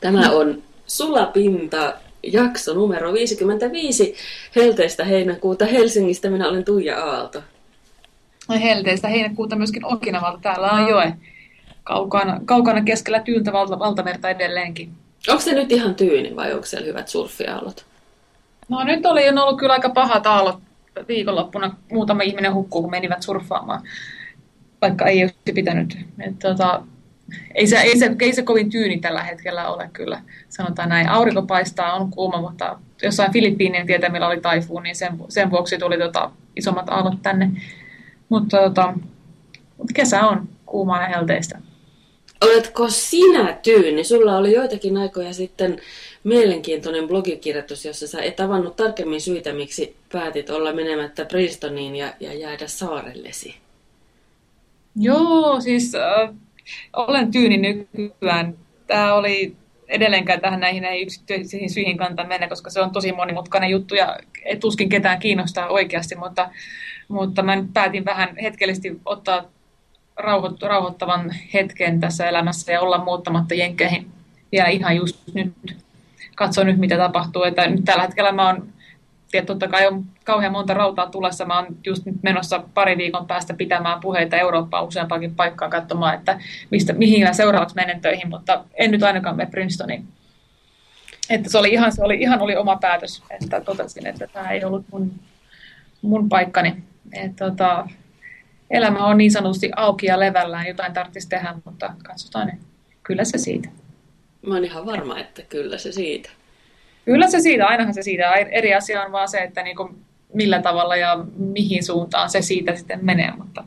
Tämä on Sulapinta, jakso numero 55 helteistä heinäkuuta Helsingistä. Minä olen Tuija Aalto. Helteistä heinäkuuta myöskin Okinavalta. Täällä on joe kaukana, kaukana keskellä tyyntä valta, valtamerta edelleenkin. Onko se nyt ihan tyyni vai onko siellä hyvät surfiaallot? No nyt oli ollut kyllä aika pahat aallot viikonloppuna. Muutama ihminen hukkuu, kun menivät surffaamaan, vaikka ei olisi pitänyt. Et, tota, ei se, ei, se, ei se kovin tyyni tällä hetkellä ole kyllä, sanotaan näin. Aurinko paistaa, on kuuma, mutta jossain Filippiinien tietämillä oli taifuun, niin sen, sen vuoksi tuli tota, isommat aallot tänne. Mutta tota, kesä on kuumaa ja helteistä. Oletko sinä tyyni? Sulla oli joitakin aikoja sitten mielenkiintoinen blogikirjoitus, jossa sä et avannut tarkemmin syitä, miksi päätit olla menemättä Princetoniin ja, ja jäädä saarellesi. Joo, siis äh, olen tyyni nykyään. Tämä oli edelleenkään tähän näihin ei yksityisiin syihin kanta mennä, koska se on tosi monimutkainen juttu ja tuskin ketään kiinnostaa oikeasti, mutta, mutta mä päätin vähän hetkellisesti ottaa rauhoittavan hetken tässä elämässä ja olla muuttamatta jenkkeihin vielä ihan just nyt. Katso nyt, mitä tapahtuu. Että nyt tällä hetkellä mä oon ja totta kai on kauhean monta rautaa tulessa. Mä oon just nyt menossa pari viikon päästä pitämään puheita Eurooppaan useampakin paikkaa katsomaan, että mistä, mihin mä seuraavaksi menen töihin, mutta en nyt ainakaan mene Princetoniin. Että se oli ihan, se oli, ihan oli oma päätös, että totesin, että tämä ei ollut mun, mun paikkani. että tota, elämä on niin sanotusti auki ja levällään, jotain tarvitsisi tehdä, mutta katsotaan, kyllä se siitä. Mä oon ihan varma, että kyllä se siitä. Kyllä se siitä, ainahan se siitä. Eri asia on vaan se, että niin kuin millä tavalla ja mihin suuntaan se siitä sitten menee. Mutta,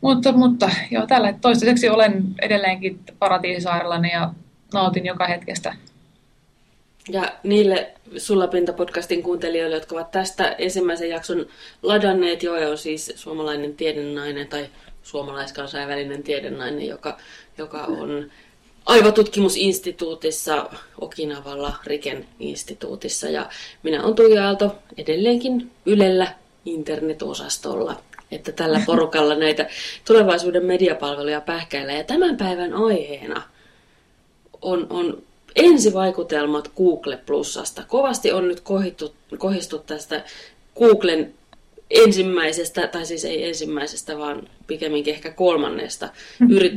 mutta, mutta joo, tällä toistaiseksi olen edelleenkin paratiisisairaalani ja nautin joka hetkestä. Ja niille Sullapinta-podcastin kuuntelijoille, jotka ovat tästä ensimmäisen jakson ladanneet, jo on siis suomalainen tiedennainen tai suomalaiskansainvälinen tiedennainen, joka, joka on aivotutkimusinstituutissa Okinavalla Riken instituutissa ja minä olen Tuija Aalto edelleenkin Ylellä internetosastolla. Että tällä porukalla näitä tulevaisuuden mediapalveluja pähkäillä. Ja tämän päivän aiheena on, on ensivaikutelmat Google Plusasta. Kovasti on nyt kohittu, kohistu tästä Googlen ensimmäisestä, tai siis ei ensimmäisestä, vaan pikemminkin ehkä kolmannesta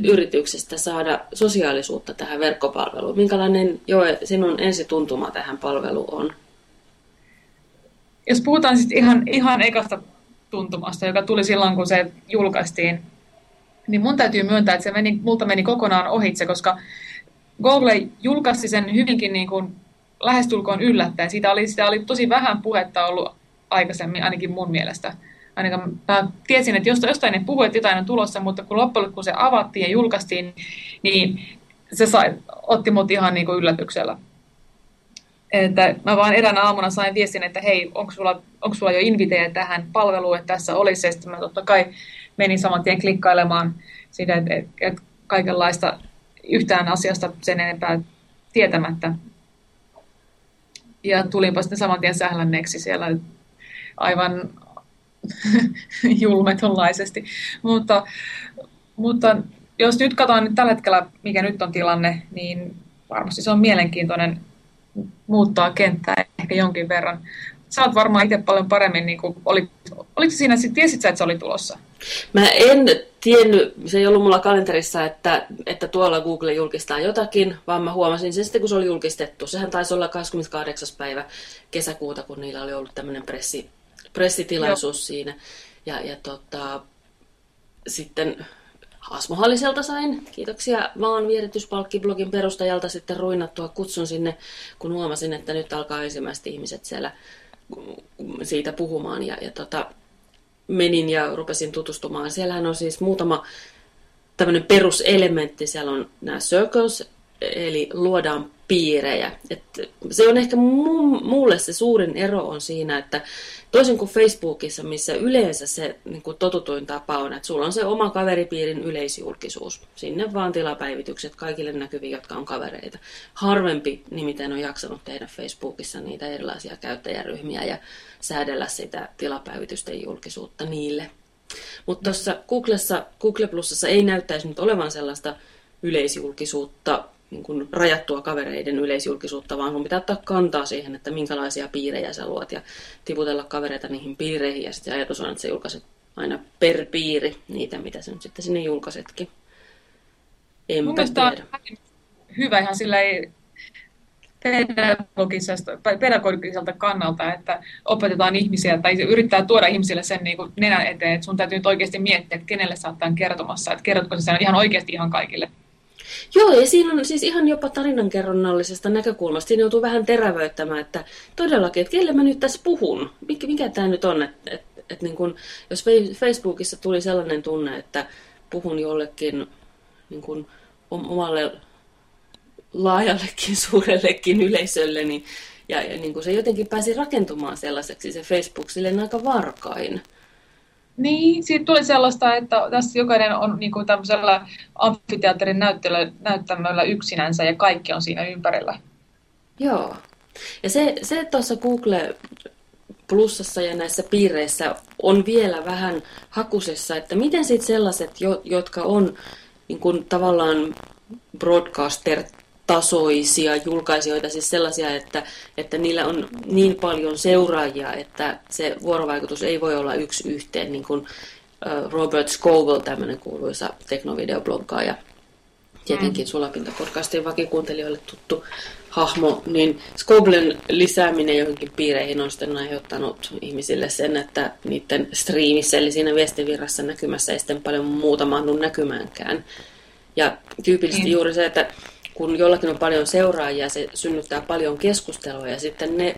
yrityksestä saada sosiaalisuutta tähän verkkopalveluun. Minkälainen Joe, sinun ensituntuma tähän palveluun on? Jos puhutaan sitten ihan, ihan ekasta tuntumasta, joka tuli silloin, kun se julkaistiin, niin mun täytyy myöntää, että se meni, multa meni kokonaan ohitse, koska Google julkaisi sen hyvinkin niin kuin lähestulkoon yllättäen. Siitä oli, sitä oli tosi vähän puhetta ollut aikaisemmin, ainakin mun mielestä. Ainakaan mä tiesin, että jostain ne puhui, että jotain on tulossa, mutta kun loppujen kun se avattiin ja julkaistiin, niin se sai, otti mut ihan niin kuin yllätyksellä. Että mä vaan eräänä aamuna sain viestin, että hei, onko sulla, onko sulla jo inviteja tähän palveluun, että tässä olisi. Ja sitten mä totta kai menin saman tien klikkailemaan sitä, että, että kaikenlaista yhtään asiasta sen enempää tietämättä. Ja tulinpa sitten saman tien sählänneeksi siellä aivan julmetonlaisesti. Mutta, mutta jos nyt katsotaan nyt tällä hetkellä, mikä nyt on tilanne, niin varmasti se on mielenkiintoinen muuttaa kenttää ehkä jonkin verran. Sä varmaan itse paljon paremmin, niin kuin, olit, oliko siinä, tiesit sä, että se oli tulossa? Mä en tiennyt, se ei ollut mulla kalenterissa, että, että tuolla Google julkistaa jotakin, vaan mä huomasin sen sitten, kun se oli julkistettu. Sehän taisi olla 28. päivä kesäkuuta, kun niillä oli ollut tämmöinen pressi, pressitilaisuus Joo. siinä. Ja, ja tota, sitten Asmohalliselta sain, kiitoksia vaan vierityspalkkiblogin perustajalta sitten ruinattua kutsun sinne, kun huomasin, että nyt alkaa ensimmäiset ihmiset siellä siitä puhumaan. Ja, ja tota, menin ja rupesin tutustumaan. Siellähän on siis muutama tämmöinen peruselementti. Siellä on nämä circles, eli luodaan piirejä. Et se on ehkä mulle se suurin ero on siinä, että toisin kuin Facebookissa, missä yleensä se niin kuin totutuin tapa on, että sulla on se oma kaveripiirin yleisjulkisuus. Sinne vaan tilapäivitykset kaikille näkyviin, jotka on kavereita. Harvempi nimittäin on jaksanut tehdä Facebookissa niitä erilaisia käyttäjäryhmiä ja säädellä sitä tilapäivitysten julkisuutta niille. Mutta tuossa Googlessa, Google Plusassa ei näyttäisi nyt olevan sellaista yleisjulkisuutta niin kuin rajattua kavereiden yleisjulkisuutta, vaan sun pitää ottaa kantaa siihen, että minkälaisia piirejä sä luot ja tiputella kavereita niihin piireihin. Ja sitten ajatus on, että sä julkaiset aina per piiri niitä, mitä sä nyt sitten sinne julkaisetkin. Enpä tiedä. hyvä ihan sillä ei pedagogiselta kannalta, että opetetaan ihmisiä tai yrittää tuoda ihmisille sen niin kuin nenän eteen, että sun täytyy nyt oikeasti miettiä, että kenelle sä oot kertomassa, että kerrotko se sen ihan oikeasti ihan kaikille. Joo, ja siinä on siis ihan jopa tarinankerronnallisesta näkökulmasta. Siinä joutuu vähän terävöittämään, että todellakin, että kelle mä nyt tässä puhun? Mikä, mikä tämä nyt on? Että et, et niin kun, jos Facebookissa tuli sellainen tunne, että puhun jollekin niin kun, omalle laajallekin, suurellekin yleisölle, niin, ja, ja niin kuin se jotenkin pääsi rakentumaan sellaiseksi se Facebook silleen aika varkain. Niin, siitä tuli sellaista, että tässä jokainen on niin kuin tämmöisellä amfiteatterin näyttämöllä yksinänsä ja kaikki on siinä ympärillä. Joo. Ja se, se tuossa Google plussassa ja näissä piireissä on vielä vähän hakusessa, että miten sitten sellaiset, jotka on niin kuin tavallaan broadcaster tasoisia julkaisijoita, siis sellaisia, että, että niillä on niin paljon seuraajia, että se vuorovaikutus ei voi olla yksi yhteen, niin kuin Robert Scovel, tämmöinen kuuluisa teknovideobloggaaja, tietenkin mm. Sulapinta-podcastin vakikuuntelijoille tuttu hahmo, niin Scoblen lisääminen johonkin piireihin on sitten aiheuttanut ihmisille sen, että niiden striimissä, eli siinä viestivirrassa näkymässä ei sitten paljon muuta mahdu näkymäänkään. Ja tyypillisesti mm. juuri se, että kun jollakin on paljon seuraajia, se synnyttää paljon keskustelua ja sitten ne,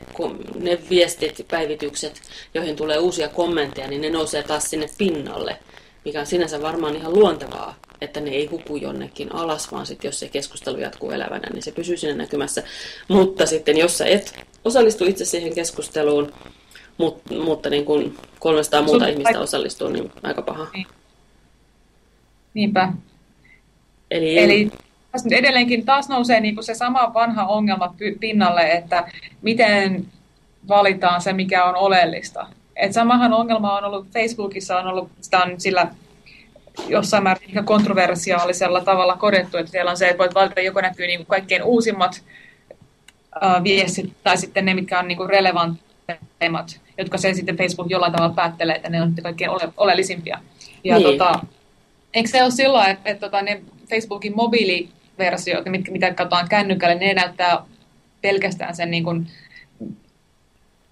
ne viestit, päivitykset, joihin tulee uusia kommentteja, niin ne nousee taas sinne pinnalle, mikä on sinänsä varmaan ihan luontevaa, että ne ei huku jonnekin alas, vaan sitten jos se keskustelu jatkuu elävänä, niin se pysyy siinä näkymässä. Mutta sitten jos sä et osallistu itse siihen keskusteluun, mutta, mutta niin kuin 300 muuta ihmistä osallistuu, niin aika paha. Niin. Niinpä. Eli, Eli tässä nyt edelleenkin taas nousee niin kuin se sama vanha ongelma pinnalle, että miten valitaan se, mikä on oleellista. Et samahan ongelma on ollut Facebookissa, on ollut, sitä on sillä jossain määrin kontroversiaalisella tavalla kodettu, että siellä on se, että voit valita, joko näkyy niin kuin kaikkein uusimmat uh, viestit tai sitten ne, mitkä on niin kuin relevantteimmat, jotka se sitten Facebook jollain tavalla päättelee, että ne on kaikkein ole, oleellisimpia. Ja niin. tota, eikö se ole sillä että, että tota, ne Facebookin mobiili versioita, mitkä, mitä katsotaan kännykälle, ne näyttää pelkästään sen niin kuin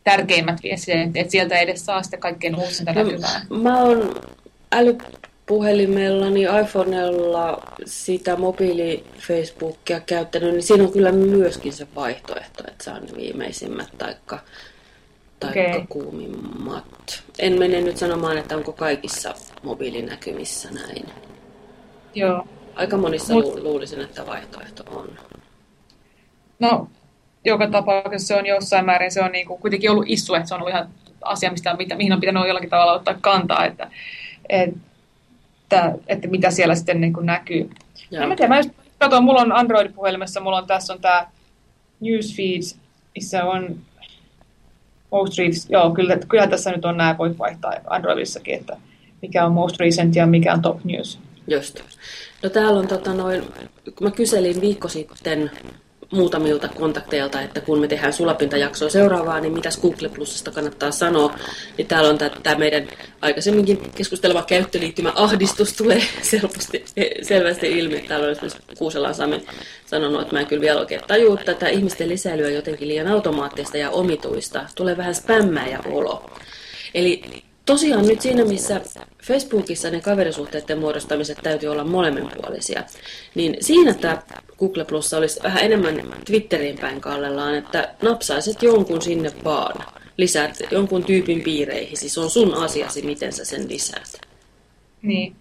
tärkeimmät viestit, että sieltä ei edes saa sitä kaikkein uusinta no, näkymää. Mä oon älypuhelimellani iPhonella sitä mobiili Facebookia käyttänyt, niin siinä on kyllä myöskin se vaihtoehto, että saa ne viimeisimmät taikka, taikka okay. kuumimmat. En mene nyt sanomaan, että onko kaikissa mobiilinäkymissä näin. Joo. Aika monissa Mut, luulisin, että vaihtoehto on. No, joka tapauksessa se on jossain määrin, se on niin kuin kuitenkin ollut issu, että se on ollut ihan asia, mistä, mihin on pitänyt jollakin tavalla ottaa kantaa, että, että, että mitä siellä sitten niin kuin näkyy. Ja. Mä, tiedän, mä just katson, mulla on Android-puhelimessa, mulla on tässä on tämä Newsfeed, missä on most recent, joo, kyllä, kyllä tässä nyt on nämä, voit vaihtaa Androidissakin, että mikä on most recent ja mikä on top news. Just. No täällä on tota noin, mä kyselin viikko sitten muutamilta kontakteilta, että kun me tehdään sulapintajaksoa seuraavaa, niin mitäs Google Plusasta kannattaa sanoa, niin täällä on tämä meidän aikaisemminkin keskusteleva käyttöliittymä ahdistus tulee selvästi, selvästi ilmi. Täällä on esimerkiksi Kuuselan Sami sanonut, että mä en kyllä vielä oikein tajua tätä ihmisten lisäilyä jotenkin liian automaattista ja omituista. Tulee vähän spämmää ja olo. Eli tosiaan nyt siinä, missä Facebookissa ne kaverisuhteiden muodostamiset täytyy olla molemminpuolisia, niin siinä tämä Google Plus olisi vähän enemmän Twitteriin päin kallellaan, että napsaiset jonkun sinne vaan. Lisäät jonkun tyypin piireihin, siis on sun asiasi, miten sä sen lisäät. Niin.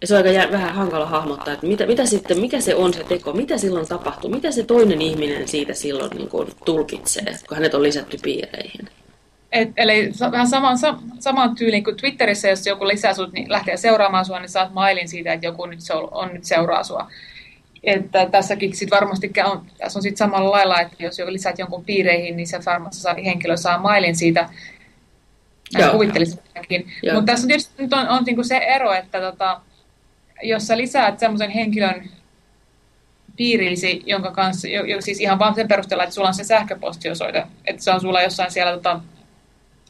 Ja se on aika vähän hankala hahmottaa, että mitä, mitä sitten, mikä se on se teko, mitä silloin tapahtuu, mitä se toinen ihminen siitä silloin niin kuin tulkitsee, kun hänet on lisätty piireihin. Et, eli vähän saman, saman tyylin kuin Twitterissä, jos joku lisää sut, niin lähtee seuraamaan sua, niin saat mailin siitä, että joku nyt on nyt seuraa sua. Että tässäkin sit varmasti on, tässä on sit samalla lailla, että jos joku lisäät jonkun piireihin, niin se varmasti saa, henkilö saa mailin siitä. Kuvittelisin Mutta tässä on tietysti nyt on, on niinku se ero, että tota, jos sä lisäät semmoisen henkilön piirillisi, jonka kanssa, jo, jo, siis ihan vaan sen perusteella, että sulla on se sähköpostiosoite, että se on sulla jossain siellä tota,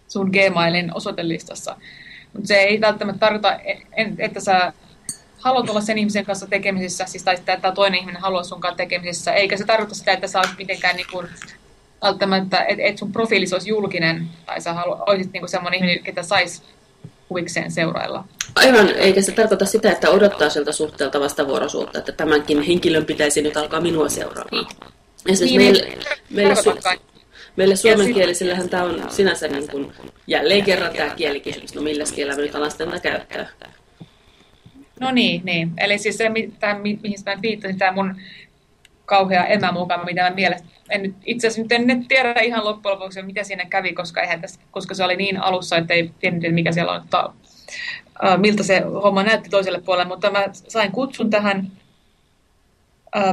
sun Gmailin osoitelistassa. Mutta se ei välttämättä tarkoita, että sä haluat olla sen ihmisen kanssa tekemisissä, siis tai että tämä toinen ihminen haluaa sun kanssa tekemisissä, eikä se tarkoita sitä, että sä olisit mitenkään niin kuin, välttämättä, että et sun profiilis olisi julkinen, tai sä halu, olisit niin semmoinen ihminen, ketä saisi huvikseen seurailla. Aivan, eikä se tarkoita sitä, että odottaa siltä suhteelta vastavuoroisuutta, että tämänkin henkilön pitäisi nyt alkaa minua seuraamaan. Esimerkiksi niin, meille, niin, meille, su- meille suomenkielisillähän tämä on sinänsä niin kuin, jälleen kerran tämä kielikysymys, no millä kielellä me nyt alan käyttää. No niin, niin. Eli siis se, tämä, mihin mä viittasin, tämä mun kauhea emämukaan, mitä mä mielestä, en nyt, itse asiassa nyt en nyt tiedä ihan loppujen lopuksi, mitä siinä kävi, koska, eihän tässä, koska se oli niin alussa, että ei tiennyt, mikä siellä on, että, uh, miltä se homma näytti toiselle puolelle, mutta mä sain kutsun tähän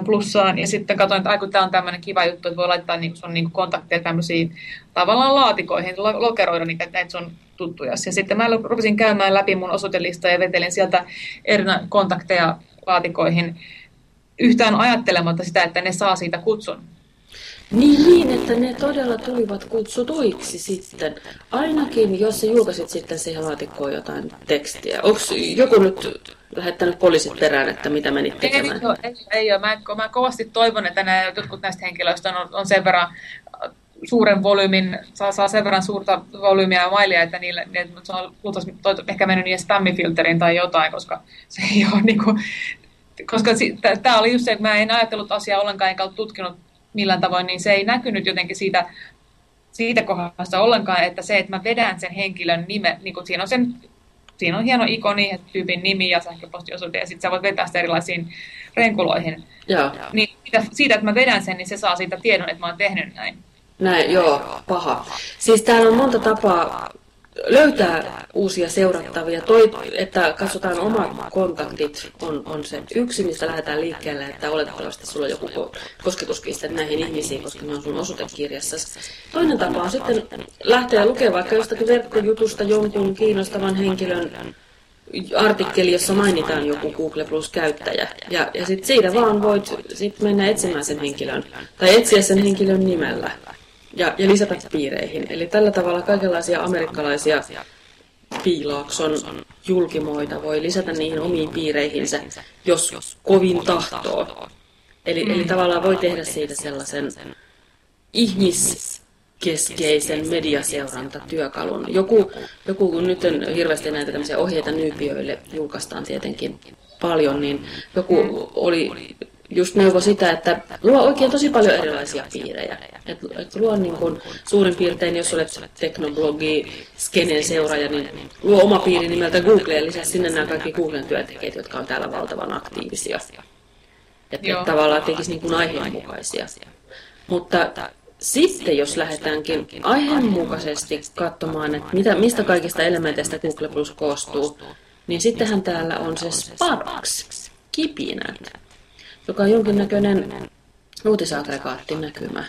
plussaan ja sitten katsoin, että aiku, tämä on tämmöinen kiva juttu, että voi laittaa niin sun niin kontakteja tämmöisiin tavallaan laatikoihin, lokeroida niitä, näitä sun tuttuja. Ja sitten mä rupesin käymään läpi mun osoitelista ja vetelin sieltä eri kontakteja laatikoihin yhtään ajattelematta sitä, että ne saa siitä kutsun. Niin, niin, että ne todella tulivat kutsutuiksi sitten. Ainakin, jos sä julkaisit sitten siihen laatikkoon jotain tekstiä. Onko joku nyt lähettänyt poliisit perään, että mitä menit tekemään? Ei, ei, ei ole. Mä, mä kovasti toivon, että nämä, jotkut näistä henkilöistä on, on sen verran suuren volyymin, saa, saa sen verran suurta volyymia ja mailia, että niille, ne, se on luultavasti ehkä mennyt niiden spammifilterin tai jotain, koska se ei ole niin kuin, koska tämä oli just se, että mä en ajatellut asiaa ollenkaan enkä ole tutkinut millään tavoin, niin se ei näkynyt jotenkin siitä, siitä kohdasta ollenkaan, että se, että mä vedän sen henkilön nime, niin kuin siinä on sen siinä on hieno ikoni, tyypin nimi ja sähköpostiosoite, ja sitten sä voit vetää sitä erilaisiin renkuloihin. Joo. Niin siitä, siitä, että mä vedän sen, niin se saa siitä tiedon, että mä oon tehnyt näin. Näin, joo, paha. Siis täällä on monta tapaa löytää uusia seurattavia. Toi, että katsotaan omat kontaktit, on, on se yksi, mistä lähdetään liikkeelle, että oletettavasti sulla on joku kosketuspiste näihin ihmisiin, koska ne on sun osoitekirjassa. Toinen tapa on sitten lähteä lukemaan vaikka jostakin verkkojutusta jonkun kiinnostavan henkilön artikkeli, jossa mainitaan joku Google Plus-käyttäjä. Ja, ja sitten siitä vaan voit sit mennä etsimään sen henkilön, tai etsiä sen henkilön nimellä ja, ja lisätä piireihin. Eli tällä tavalla kaikenlaisia amerikkalaisia piilaakson julkimoita voi lisätä niihin omiin piireihinsä, jos kovin tahtoo. Eli, eli tavallaan voi tehdä siitä sellaisen ihmiskeskeisen mediaseurantatyökalun. Joku, joku kun nyt on hirveästi näitä tämmöisiä ohjeita nyypiöille julkaistaan tietenkin paljon, niin joku oli just neuvo sitä, että luo oikein tosi paljon erilaisia piirejä. Et, et luo niin kun, suurin piirtein, jos olet teknoblogi, skenen seuraaja, niin luo oma piiri nimeltä Google ja lisää sinne nämä kaikki Googlen työntekijät, jotka on täällä valtavan aktiivisia. Että et tavallaan tekisi niin kuin aiheenmukaisia. Mutta sitten jos lähdetäänkin aiheenmukaisesti katsomaan, että mitä, mistä kaikista elementeistä Google Plus koostuu, niin sittenhän täällä on se Sparks, kipinät joka on jonkinnäköinen uutisaggregaattin näkymä.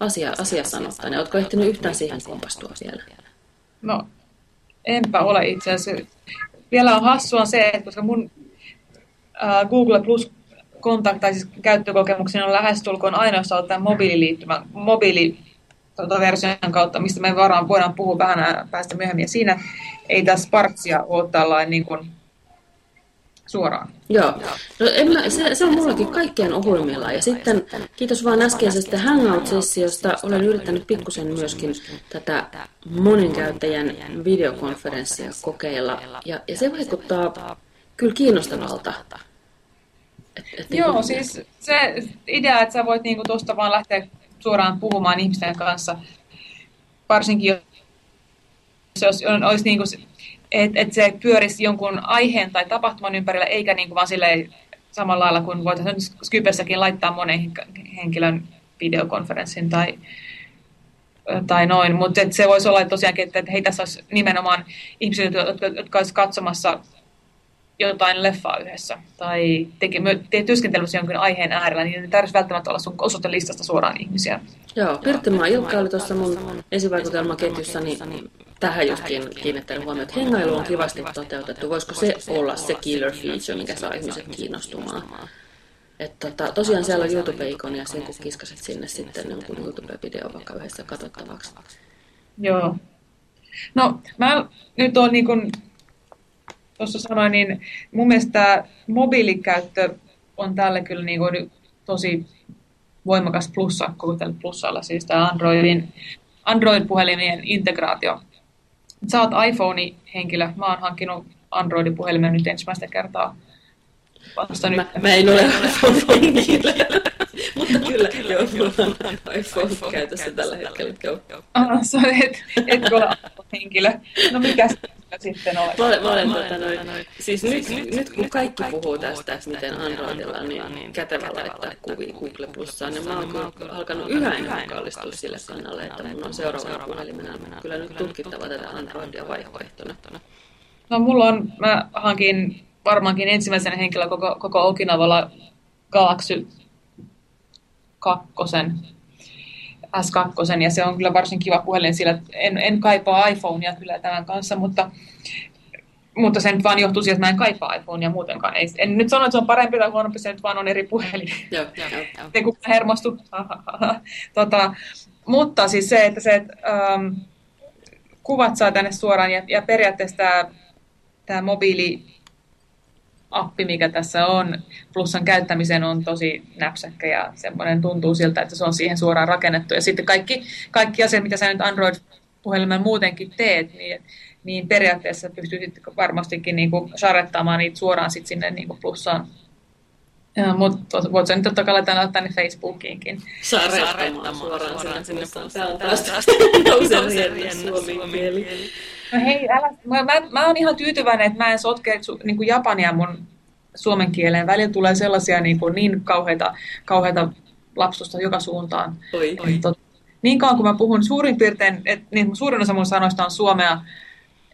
Asia, asia sanotaan. Oletko ehtinyt yhtään siihen kompastua vielä? No, enpä ole itse asiassa. Vielä on hassua se, että koska mun äh, Google Plus kontakt, tai siis käyttökokemukseni on lähestulkoon ainoastaan tämän mobiililiittymän, mobiili tuota, version kautta, mistä me varmaan voidaan puhua vähän päästä myöhemmin. Ja siinä ei tässä Sparksia ole tällainen niin kuin, suoraan. Joo. No, en mä, se, se on mullakin kaikkein ohuimmillaan. Ja sitten kiitos vaan äskeisestä Hangout-sessiosta. Olen yrittänyt pikkusen myöskin tätä monen käyttäjän videokonferenssia kokeilla. Ja, ja se vaikuttaa kyllä kiinnostavalta. Et, et niin Joo, siis se idea, että sä voit niinku tuosta vaan lähteä suoraan puhumaan ihmisten kanssa, varsinkin jos olisi niinku että et se pyörisi jonkun aiheen tai tapahtuman ympärillä, eikä niin kuin vaan silleen samalla lailla kuin voitaisiin Skypessäkin laittaa monen henkilön videokonferenssin tai, tai noin. Mutta se voisi olla tosiaankin, että, että hei, tässä olisi nimenomaan ihmisiä, jotka, jotka olisivat katsomassa jotain leffaa yhdessä tai teki, työskentelemässä jonkin aiheen äärellä, niin ei tarvitsisi välttämättä olla sun osoitelistasta suoraan ihmisiä. Joo, Pirttimaa Ilkka oli tuossa mun esivaikutelmaketjussa, niin tähän just kiinnittänyt huomioon, että hengailu on kivasti toteutettu. Voisiko se olla se killer feature, mikä saa ihmiset kiinnostumaan? että tota, tosiaan siellä on YouTube-ikoni ja sen kun kiskasit sinne sitten jonkun YouTube-video vaikka yhdessä katsottavaksi. Joo. No, mä nyt on niin kuin tuossa sanoin, niin mun mielestä mobiilikäyttö on tälle kyllä niin kuin tosi voimakas plussa koko tällä plussalla, siis tämä Androidin, Android-puhelimien integraatio. Sä oot iPhone-henkilö, mä oon hankkinut Android-puhelimen nyt ensimmäistä kertaa vasta mä, nyt. Mä en ole iPhone-henkilö. Mutta kyllä, kyllä joo, mulla on iPhone käytössä tällä hetkellä. Joo. Ah, so et, et ole henkilö. No mikä sitten olet? Mä olen, mä olen, mä olen tota, noin, noin. Siis nyt, nyt kun kaikki puhuu tästä, miten Androidilla on niin, niin kätevä laittaa kuvia Google Plussaan, niin mä oon kyllä alkanut yhä enemmän kallistua sille kannalle, että mun on seuraavana puhelimena kyllä nyt tutkittava tätä Androidia vaihtoehtona. No mulla on, mä hankin varmaankin ensimmäisenä henkilö koko, koko Okinavalla Galaxy 2 S2, ja se on kyllä varsin kiva puhelin, sillä en, en kaipaa iPhonea kyllä tämän kanssa, mutta, mutta se nyt vaan johtuu siitä, että mä en kaipaa iPhonea muutenkaan. Ei, en nyt sano, että se on parempi tai huonompi, se nyt vaan on eri puhelin. Joo, joo, joo. Kukaan hermostu. tota, mutta siis se, että se, että, ähm, kuvat saa tänne suoraan ja, ja periaatteessa tämä, tämä mobiili appi, mikä tässä on, plussan käyttämisen on tosi näpsäkkä ja semmoinen tuntuu siltä, että se on siihen suoraan rakennettu. Ja sitten kaikki, kaikki asiat, mitä sä nyt Android-puhelimen muutenkin teet, niin, niin periaatteessa pystyisit varmastikin niin kuin sharettaamaan niitä suoraan sit sinne niin kuin plussaan. Mutta voit sä nyt totta kai laittaa tänne Facebookiinkin. Sharettamaan suoraan, suoraan sinne plussaan. Tämä on taas nousee suomi kieli. No hei, älä, mä, mä, mä oon ihan tyytyväinen, että mä en sotke niin kuin japania mun suomen kieleen. Välillä tulee sellaisia niin, kuin, niin kauheita, kauheita lapsusta joka suuntaan. Oi. Tot, niin kauan kuin mä puhun suurin piirtein, että niin suurin osa mun sanoista on suomea,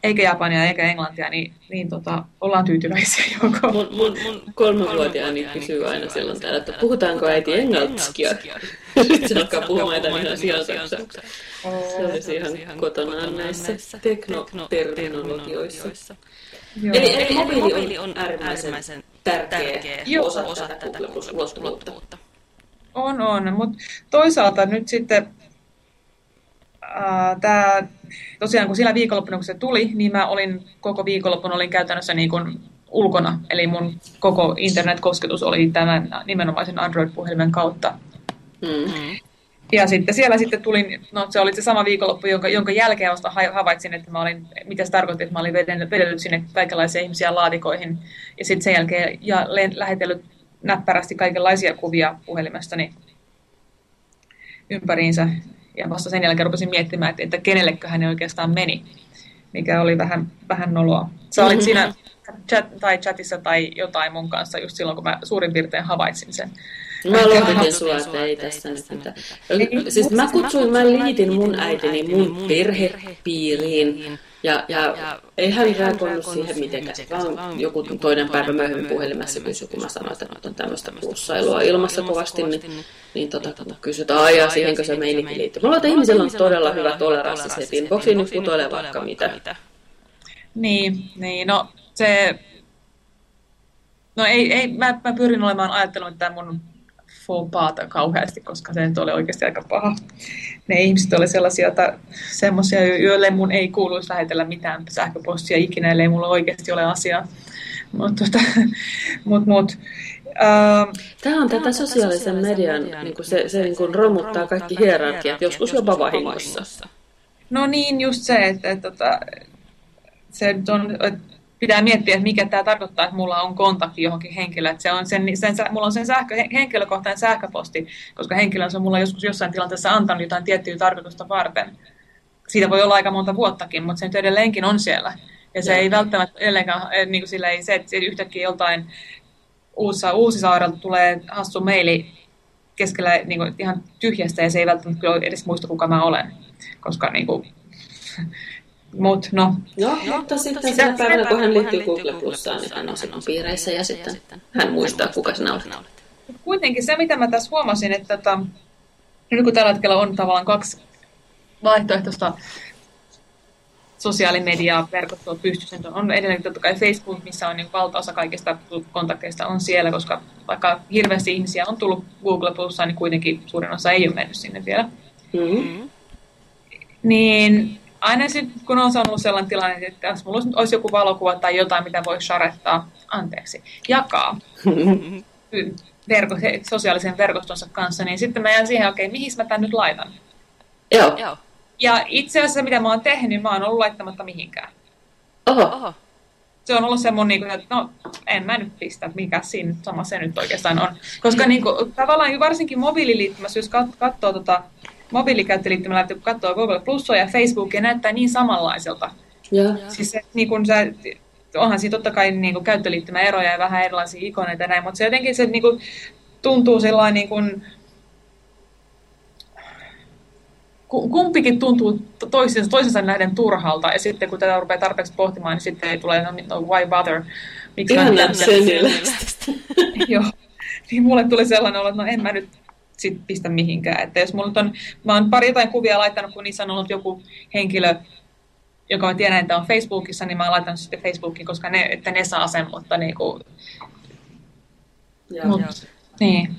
eikä japania eikä englantia, niin, niin tota, ollaan tyytyväisiä joko. Mun, mun, mun kolmevuotiaani kysyy aina silloin täällä, että puhutaanko äiti englantskia? Sitten se alkaa puhumaan jotain ihan sieltä. Se olisi ihan kotonaan näissä teknoterminologioissa. Eli, eli mobiili on äärimmäisen tärkeä osa, osa tätä Google Plus-ulottuvuutta. On, on, mutta toisaalta nyt sitten tämä, tosiaan kun sillä viikonloppuna kun se tuli, niin mä olin koko viikonloppuna olin käytännössä niin kuin ulkona. Eli mun koko internetkosketus oli tämän nimenomaisen Android-puhelimen kautta. Mm-hmm. Ja sitten siellä sitten tulin, no se oli se sama viikonloppu, jonka, jonka jälkeen vasta havaitsin, että mä olin, mitä se tarkoitti, että mä olin vedellyt, vedellyt sinne kaikenlaisia ihmisiä laatikoihin. Ja sitten sen jälkeen ja lähetellyt näppärästi kaikenlaisia kuvia puhelimestani ympäriinsä. Ja vasta sen jälkeen rupesin miettimään, että, että kenelleköhän ne oikeastaan meni, mikä oli vähän, vähän noloa. Sä olit siinä chat, tai chatissa tai jotain mun kanssa just silloin, kun mä suurin piirtein havaitsin sen. Mä lopetin sua, että ei tässä nyt mitään. Siis mä kutsuin, mä liitin mun äitini mun perhepiiriin. Ja, ja, ja ei hän reagoinut siihen mitenkään, vaan joku toinen päivä myöhemmin puhelimessa kysyi, kun mä sanoin, että on tämmöistä plussailua ilmassa kovasti, niin, niin tota, tota, kysytään, aijaa, siihenkö se meininki liittyy. Mä luulen, että ihmisellä on todella hyvä toleranssi se, että inboxiin nyt putoilee vaikka mitä. Niin, niin, no se... No ei, ei mä, mä pyrin olemaan ajattelun, että mun fopaata kauheasti, koska se nyt oli oikeasti aika paha. Ne ihmiset oli sellaisia, että semmoisia, joille mun ei kuuluisi lähetellä mitään sähköpostia ikinä, ellei mulla oikeasti ole asiaa. Mutta tota, mut, mut, Uh, Tämä on tätä sosiaalisen median, niin kuin se, se niin kuin romuttaa kaikki hierarkiat, joskus jopa vahingossa. No niin, just se, että, että, että se on, että pitää miettiä, että mikä tämä tarkoittaa, että mulla on kontakti johonkin henkilöön. Että se on sen, sen, mulla on sen sähkö, henkilökohtainen sähköposti, koska henkilö on mulla joskus jossain tilanteessa antanut jotain tiettyä tarkoitusta varten. Siitä voi olla aika monta vuottakin, mutta se nyt edelleenkin on siellä. Ja se ja. ei välttämättä edelleenkään, eh, niin kuin sillä ei se, että yhtäkkiä joltain uussa, uusisaarelta tulee hassu meili keskellä niin kuin, ihan tyhjästä ja se ei välttämättä edes muista, kuka mä olen. Koska niin kuin, Mut, no. Joo, no, mutta sitten sinä päivänä, kun hän liittyy Google Plussaan, niin hän on sinun piireissä ja sitten hän muistaa, kuka sinä olet. Kuitenkin se, mitä mä tässä huomasin, että tota, nyt kun tällä hetkellä on tavallaan kaksi vaihtoehtoista sosiaalimedia verkostoa pystyssä. On edelleen totta kai Facebook, missä on niin valtaosa kaikista kontakteista on siellä, koska vaikka hirveästi ihmisiä on tullut Google Plusaan, niin kuitenkin suurin osa ei ole mennyt sinne vielä. Mm-hmm. Niin aina sitten, kun on saanut sellainen tilanne, että jos mulla olisi joku valokuva tai jotain, mitä voi sharettaa, anteeksi, jakaa verko, sosiaalisen verkostonsa kanssa, niin sitten mä jään siihen, okei, okay, mihin mä tämän nyt laitan? Joo. Ja itse asiassa, mitä mä oon tehnyt, niin mä oon ollut laittamatta mihinkään. Oho. Oho. Se on ollut semmoinen, niin että no, en mä nyt pistä, mikä siinä sama se nyt oikeastaan on. Koska niin kuin, tavallaan varsinkin mobiililiittymässä, jos katsoo tota, mobiilikäyttöliittymällä, kun katsoo Google Plusoa ja Facebookia, näyttää niin samanlaiselta. Ja. Siis se, niin kun sä, onhan siinä totta kai niin käyttöliittymä eroja ja vähän erilaisia ikoneita ja näin, mutta se jotenkin se niin kuin, tuntuu sellainen niin kuin, kumpikin tuntuu toisensa, toisensa nähden turhalta, ja sitten kun tätä rupeaa tarpeeksi pohtimaan, niin sitten ei tule, no, no why bother? Miksi Ihan Joo. Niin mulle tuli sellainen olo, että no en mä nyt sit pistä mihinkään. Että jos mulla on, mä oon pari jotain kuvia laittanut, kun niissä on ollut joku henkilö, joka mä tiedän, että on Facebookissa, niin mä oon laittanut sitten Facebookiin, koska ne, että ne saa sen, mutta niinku... Joo, Mut, joo. Niin.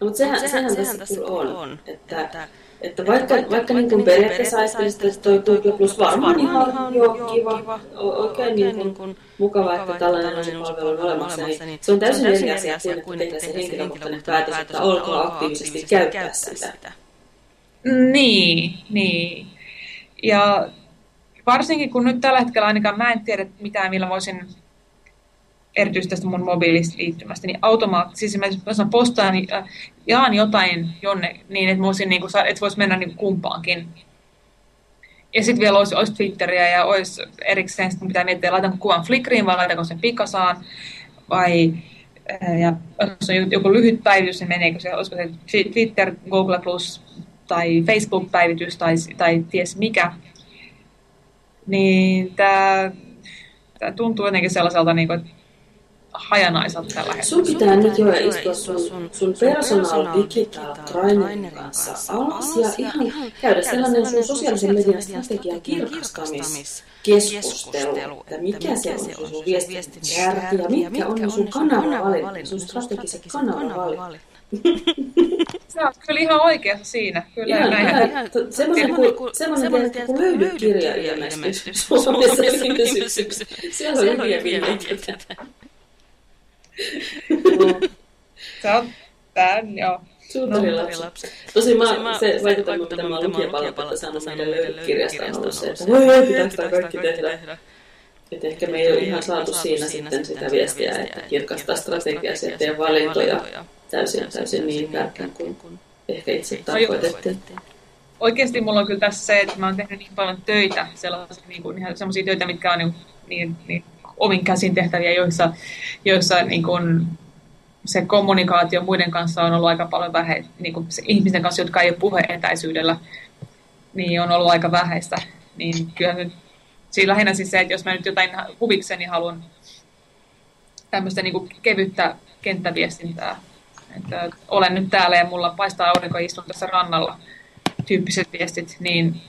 No, mutta sehän, sehän, sehän, sehän tässä on, on että, että että vaikka, vaikka, vaikka niin kuin periaatteessa ajattelisi, että toi Google Plus varmaan ihan joo, kiva, oikein niin kuin mukava, että tällainen palvelu on olemassa, niin se on täysin eri asia kuin, että tehdään se henkilökohtainen päätös, että olkoon aktiivisesti käyttää sitä. Niin, niin. Ja varsinkin kun nyt tällä hetkellä ainakaan mä en tiedä mitään, millä voisin erityisesti tästä mun mobiililiittymästä, niin automaattisesti, siis mä, mä postaan, niin, äh, jaan jotain jonne, niin että, voisin, niin kuin, että voisi mennä niin kumpaankin. Ja sitten vielä olisi, olisi Twitteriä ja olisi erikseen, sitten pitää miettiä, laitanko kuvan Flickriin vai laitanko sen pikasaan, vai äh, ja jos on joku lyhyt päivitys, niin meneekö se, olisiko se Twitter, Google Plus tai Facebook-päivitys tai, tai ties mikä. Niin tämä tuntuu jotenkin sellaiselta, niin kuin, että hajanaiselta tällä hetkellä. Sun pitää nyt jo istua sun, sun personal digital trainerin kanssa alas ja ihan käydä sellainen sun sosiaalisen median strategian kirkastamiskeskustelu, että mikä se on sun viestin kärki ja mitkä on sun kanavavalit, sun strategiset kanavavalit. Sä oot kyllä ihan oikeassa siinä. Kyllä ihan, ihan, ihan, semmoinen, kuin, semmoinen, että kun löydykirja ilmestyy Suomessa viime syksynä. Siellä on hyviä vinkkeitä. Se on tämän, joo. Suutarilapsi. Tosi mä, se vaikutelma, mitä mä oon lukijapalautetta saanut meidän löydykirjasta on ollut se, että voi voi, pitääkö tämä kaikki tehdä. Että ehkä me ei ole ihan saatu siinä sitten sitä viestiä, että kirkastaa strategiaa ja tee valintoja täysin, täysin niin tärkeän kuin ehkä itse tarkoitettiin. Oikeasti mulla on kyllä tässä se, että mä oon tehnyt niin paljon töitä, sellaisia, niin kuin, sellaisia töitä, mitkä on niin, niin, niin omin käsin tehtäviä, joissa, joissa niin kuin se kommunikaatio muiden kanssa on ollut aika paljon vähäistä, niin kuin ihmisten kanssa, jotka ei ole puheetäisyydellä, niin on ollut aika vähäistä. Niin kyllä nyt, siinä lähinnä siis se, että jos mä nyt jotain huvikseni haluan tämmöistä niin kuin kevyttä kenttäviestintää, että olen nyt täällä ja mulla paistaa aurinko istun tässä rannalla, tyyppiset viestit, niin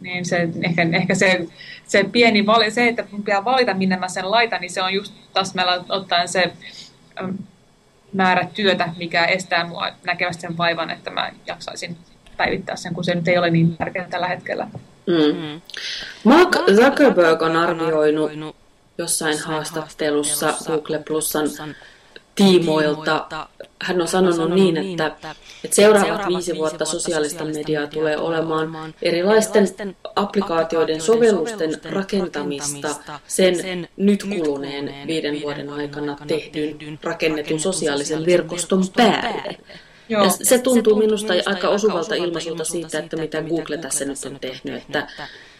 niin se, ehkä, ehkä se, se pieni vali, se, että mun pitää valita, minne mä sen laitan, niin se on just taas meillä ottaen se ähm, määrä työtä, mikä estää mua näkemästä sen vaivan, että mä jaksaisin päivittää sen, kun se nyt ei ole niin tärkeää tällä hetkellä. Mm. Mark Zuckerberg on arvioinut jossain haastattelussa Google Plusan tiimoilta. Hän on sanonut niin, että, että seuraavat viisi vuotta sosiaalista mediaa tulee olemaan erilaisten applikaatioiden sovellusten rakentamista sen nyt kuluneen viiden vuoden aikana tehdyn rakennetun sosiaalisen verkoston päälle. Joo. Ja se tuntuu minusta aika osuvalta ilmaisulta siitä, että mitä Google tässä nyt on tehnyt, että,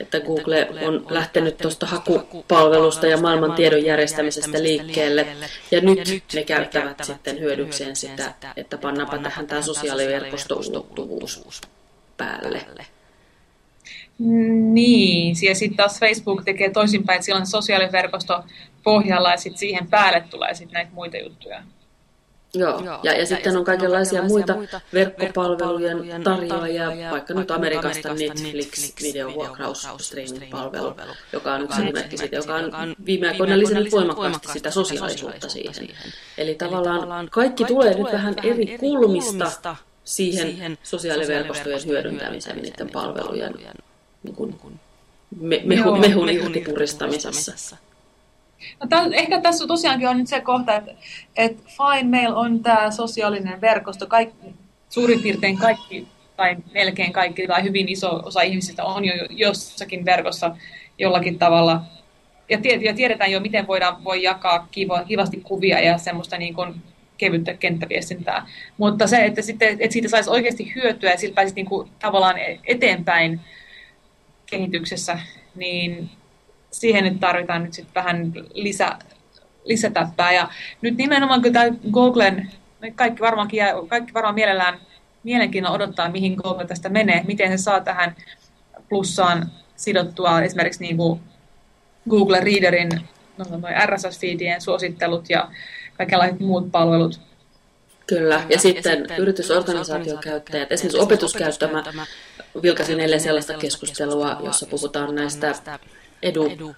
että Google on lähtenyt tuosta hakupalvelusta ja maailman tiedon järjestämisestä liikkeelle, ja nyt ne käyttävät sitten hyödykseen sitä, että pannaanpa tähän tämä sosiaaliverkosto-ulottuvuus päälle. Niin, ja sitten taas Facebook tekee toisinpäin, että silloin sosiaaliverkosto pohjalla ja sitten siihen päälle tulee sitten näitä muita juttuja. Joo, ja, ja, ja sitten on kaikenlaisia muita verkkopalvelujen tarjoajia, vaikka nyt Amerikasta Netflix, videovuokraus, streaming-palvelu, joka on yksi esimerkki siitä, joka on viime aikoina lisännyt voimakkaasti sitä sosiaalisuutta siihen. Eli tavallaan kaikki tulee nyt vähän eri kulmista siihen sosiaaliverkostojen hyödyntämiseen niiden palvelujen niin kuin, me, mehu, mehun irti puristamisessa. No, täl, ehkä tässä tosiaankin on nyt se kohta, että, että Fine Mail on tämä sosiaalinen verkosto. Kaikki, suurin piirtein kaikki tai melkein kaikki tai hyvin iso osa ihmisistä on jo jossakin verkossa jollakin tavalla. Ja, ja tiedetään jo, miten voidaan voi jakaa kiva, kivasti kuvia ja semmoista niin kuin kevyttä kenttäviestintää. Mutta se, että, sitten, että siitä saisi oikeasti hyötyä ja siitä pääsisi niin kuin tavallaan eteenpäin kehityksessä, niin siihen nyt tarvitaan nyt sitten vähän lisä, lisätäppää. Ja nyt nimenomaan kun tämä Googlen, kaikki varmaankin jää, kaikki varmaan mielellään mielenkiinnolla odottaa, mihin Google tästä menee, miten se saa tähän plussaan sidottua esimerkiksi niin kuin Google Readerin no, no, RSS-feedien suosittelut ja kaikenlaiset muut palvelut. Kyllä, ja, ja sitten, sitten yritysorganisaatiokäyttäjät, esimerkiksi opetuskäyttämä, vilkaisin eilen sellaista keskustelua, jossa puhutaan näistä edu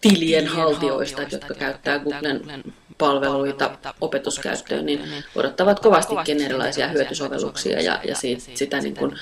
tilien haltijoista, jotka käyttää Googlen palveluita opetuskäyttöön, niin odottavat kovastikin erilaisia hyötysovelluksia ja, ja siitä, sitä niin kuin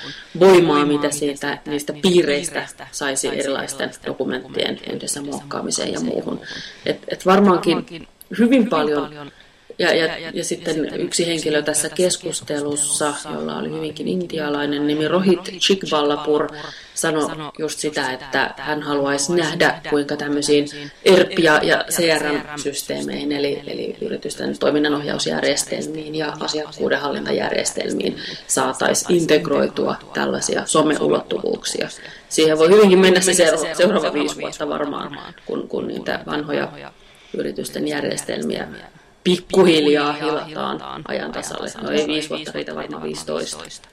voimaa, mitä siitä, niistä piireistä saisi erilaisten dokumenttien yhdessä muokkaamiseen ja muuhun. Et, et varmaankin hyvin paljon ja, ja, ja, ja sitten yksi henkilö tässä keskustelussa, jolla oli hyvinkin intialainen nimi Rohit Chikballapur, sanoi just sitä, että hän haluaisi nähdä, kuinka tämmöisiin ERP- ja, ja CRM-systeemeihin, eli, eli yritysten toiminnanohjausjärjestelmiin ja asiakkuudenhallintajärjestelmiin saataisiin integroitua tällaisia someulottuvuuksia. Siihen voi hyvinkin mennä se seuraava viisi vuotta varmaan, kun, kun niitä vanhoja yritysten järjestelmiä pikkuhiljaa hilataan ajan tasalle. No ei viisi vuotta riitä, varmaan 15.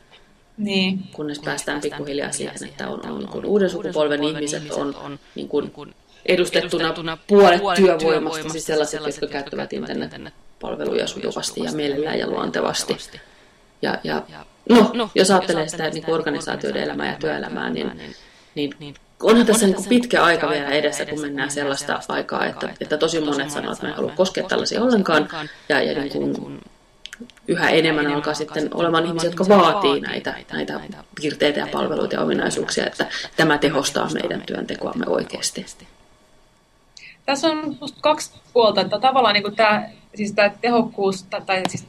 Niin. Kunnes päästään pikkuhiljaa siihen, että on, on niin uuden sukupolven ihmiset on niin kuin edustettuna puolet työvoimasta, siis sellaiset, jotka käyttävät internetpalveluja sujuvasti ja mielellään ja luontevasti. Ja, ja no, no jos ajattelee sitä niin organisaatioiden elämää ja työelämää, niin, niin onhan tässä niin pitkä aika vielä edessä, kun mennään sellaista aikaa, että, että tosi monet sanoo, että mä en halua koskea tällaisia ollenkaan. Ja, ja niin kuin yhä enemmän alkaa sitten olemaan ihmisiä, jotka vaatii näitä, näitä piirteitä ja palveluita ja ominaisuuksia, että tämä tehostaa meidän työntekoamme oikeasti. Tässä on kaksi puolta, että tavallaan niin kuin tämä, siis tämä tehokkuus, tai siis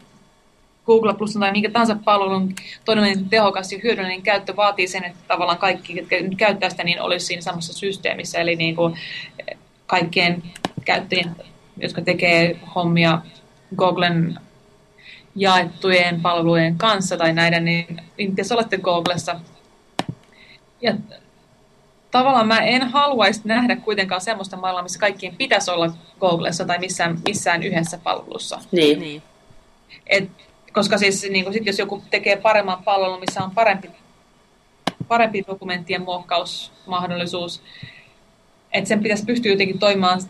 Google Plus tai minkä tahansa palvelun todellinen tehokas ja hyödyllinen käyttö vaatii sen, että tavallaan kaikki, jotka nyt käyttää sitä, niin olisi siinä samassa systeemissä. Eli niin kuin kaikkien käyttäjien, jotka tekee hommia Googlen jaettujen palvelujen kanssa tai näiden, niin, niin jos olette Googlessa. Ja tavallaan mä en haluaisi nähdä kuitenkaan semmoista maailmaa, missä kaikkien pitäisi olla Googlessa tai missään, missään yhdessä palvelussa. Niin. niin. Et koska siis niin kuin sit, jos joku tekee paremman palvelun, missä on parempi, parempi dokumenttien muokkausmahdollisuus, että sen pitäisi pystyä jotenkin toimimaan,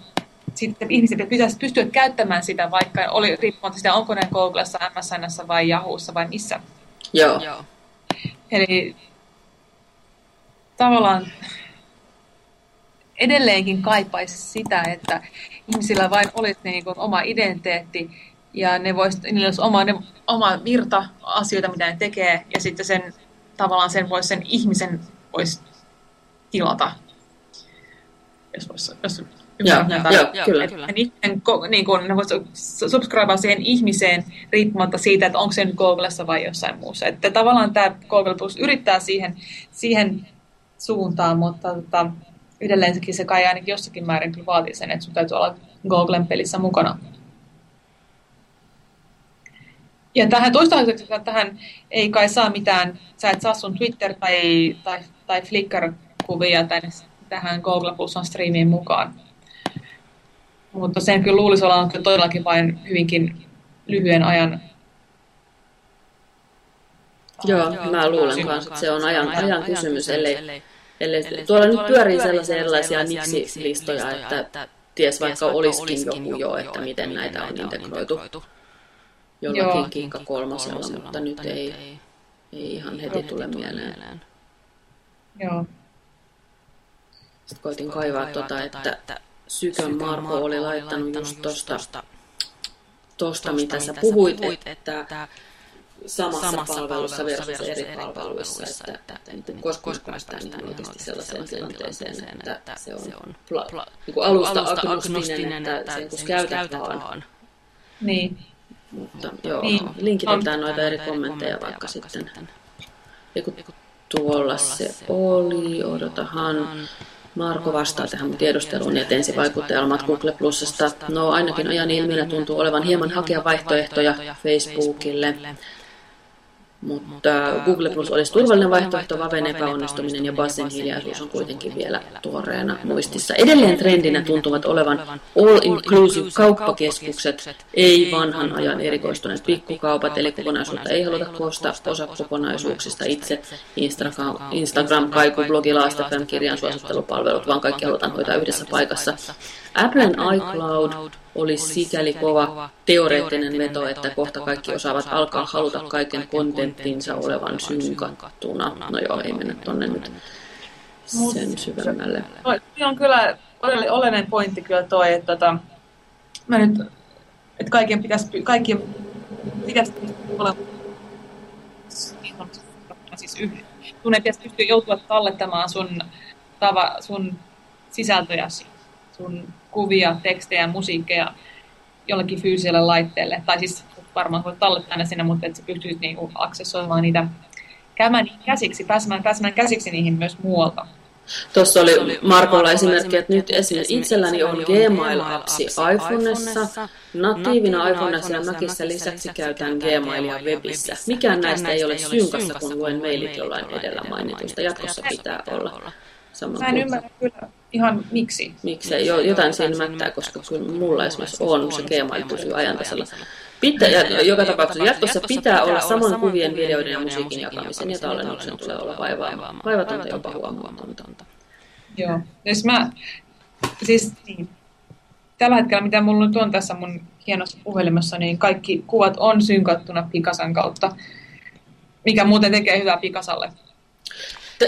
sitten ihmiset pitäisi pystyä käyttämään sitä, vaikka oli riippumatta sitä, onko ne Googlessa, MSNssä vai Yahoossa vai missä. Joo. Joo. Eli tavallaan edelleenkin kaipaisi sitä, että ihmisillä vain olisi niin kuin oma identiteetti ja ne vois, niillä olisi oma, ne, oma virta asioita, mitä ne tekee, ja sitten sen tavallaan sen voisi sen ihmisen voisi tilata. Jos voisi, jos Joo, joo, kyllä. kyllä. Niiden, niin kun, ne voisi subscribea siihen ihmiseen riippumatta siitä, että onko se nyt Googlessa vai jossain muussa. Että tavallaan tämä Google Plus yrittää siihen, siihen suuntaan, mutta tota, edelleenkin se kai ainakin jossakin määrin kyllä vaatii sen, että sun täytyy olla Googlen pelissä mukana. Ja tähän toistaiseksi tähän ei kai saa mitään, sä et saa sun Twitter- tai, tai, tai Flickr-kuvia tänne, tähän Google Plusan striimiin mukaan. Mutta sen kyllä luulisi olla kyllä todellakin vain hyvinkin lyhyen ajan Joo, Joo mä luulen kanssa, että se on ajan, ajan kysymys, ellei, ellei, ellei tuolla nyt pyörii sellaisia erilaisia niksi-listoja, että ties vaikka olisikin joku jo, että miten näitä on integroitu jollakin Kinkka kolmosella, mutta nyt ei, ei ihan heti tule mieleen. Joo. Sitten koitin kaivaa tuota, että Sykön Marko oli laittanut just tuosta, tosta, mitä sä puhuit, että samassa, samassa palvelussa versus eri palveluissa, että, että, että niin koskaan päästään ihan oikeasti sellaiseen tilanteeseen, että, että se on, pla, pla, niin kuin alusta, alusta agnostinen, että sen kun käytät vaan. Niin. Mutta joo, niin. linkitetään noita eri kommentteja vaikka sitten. Joku tuolla se oli, odotahan. Marko vastaa tähän tiedusteluun ja ensivaikuttajalmat Google Plusasta. No ainakin ajan ilmiönä tuntuu olevan hieman hakea vaihtoehtoja Facebookille. Mutta Google Plus olisi turvallinen vaihtoehto, Vaven epäonnistuminen ja Bassin hiljaisuus on kuitenkin vielä tuoreena muistissa. Edelleen trendinä tuntuvat olevan all-inclusive kauppakeskukset, ei vanhan ajan erikoistuneet pikkukaupat, eli kokonaisuutta ei haluta koostaa osa kokonaisuuksista itse. Instagram, Instagram kaiku, blogi, kirjan suosittelupalvelut, vaan kaikki halutaan hoitaa yhdessä paikassa. Applen iCloud oli sikäli kova teoreettinen veto, että kohta kaikki osaavat alkaa haluta kaiken kontenttinsa olevan synkattuna. No joo, ei mennä tonne nyt sen syvemmälle. No, on kyllä oleellinen pointti kyllä toi, että tota, mä nyt, että kaiken pitäisi, kaikkien pitäisi olla siis yhden. Sun ei pitäisi pystyä joutua tallettamaan sun, tava, sun sisältöjäsi, sun kuvia, tekstejä, musiikkeja jollekin fyysiselle laitteelle. Tai siis varmaan voit tallettaa ne sinne, mutta että sä pystyisit niinku aksessoimaan niitä käymään käsiksi, pääsemään, pääsemään käsiksi niihin myös muualta. Tuossa oli Markolla esimerkki, että nyt esimerkiksi itselläni on Gmail-appsi iPhoneessa, natiivina iPhoneessa ja Macissa lisäksi käytän Gmailia webissä. Mikään näistä ei ole synkassa, kun luen mailit jollain edellä mainitusta. Jatkossa pitää olla. Sama Mä en ymmärrä kyllä ihan miksi. Miksei, jo, jotain siinä mättää, koska kyllä mulla esimerkiksi on, se Gmail pysyy ajantasalla. Pitää, ja joka tapauksessa jatkossa pitää olla saman kuvien, videoiden ja musiikin jakamisen ja tallennuksen tulee olla vaivaamaan. Vaivatonta jopa huomaamatonta. Joo, jos mä, siis niin, tällä hetkellä mitä mulla nyt on tässä mun hienossa puhelimessa, niin kaikki kuvat on synkattuna Pikasan kautta, mikä muuten tekee hyvää Pikasalle.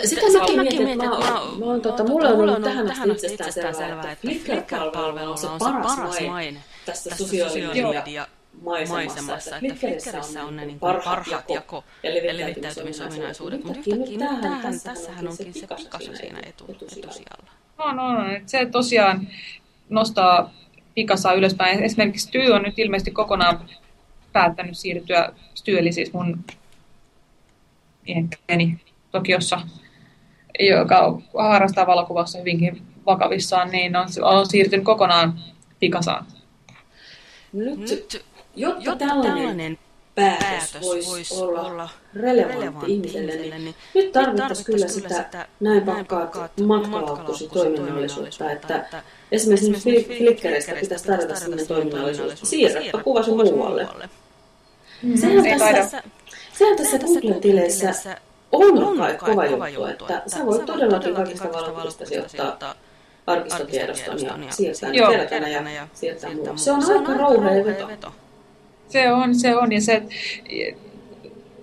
Sitä mäkin mietin, että mä, mä, mä oon, tota, mulla on ollut tähän asti itsestään selvää, että Flickr-palvelu on se paras maine tässä sosiaalinen maisemassa, että Flickrissä on ne niin kuin parhaat jako- ja levittäytymisominaisuudet, mutta yhtäkkiä nyt tähän, tässähän onkin se Picasso siinä etusijalla. No, no, no, se tosiaan nostaa Picassoa ylöspäin. Esimerkiksi Styy on nyt ilmeisesti kokonaan päättänyt siirtyä, Styy eli siis mun iäkkäni Tokiossa, joka harrastaa valokuvassa hyvinkin vakavissaan, niin on, on siirtynyt kokonaan Picasaan. Nyt, Nyt jotta, jotta tällainen, tällainen päätös, päätös voisi vois olla, olla relevantti, relevantti ihmiselle, ihmiselle, niin, niin nyt tarvittaisiin kyllä sitä, sitä näin pakkaat matkalaukkusi-toiminnallisuutta, että, että esimerkiksi Flickeristä pitäisi tarjota sellainen toiminnallisuus, siirräpä kuvasi muualle. Mm. Sehän, tässä, sehän tässä Google-tileissä on kai kova juttu, että sä voit todellakin kaikista valokuvista sijoittaa arkistotiedoston ja siirtää ne pelkänä ja siirtää muualle. Se on aika rouhea veto. Se on, se on. Ja se,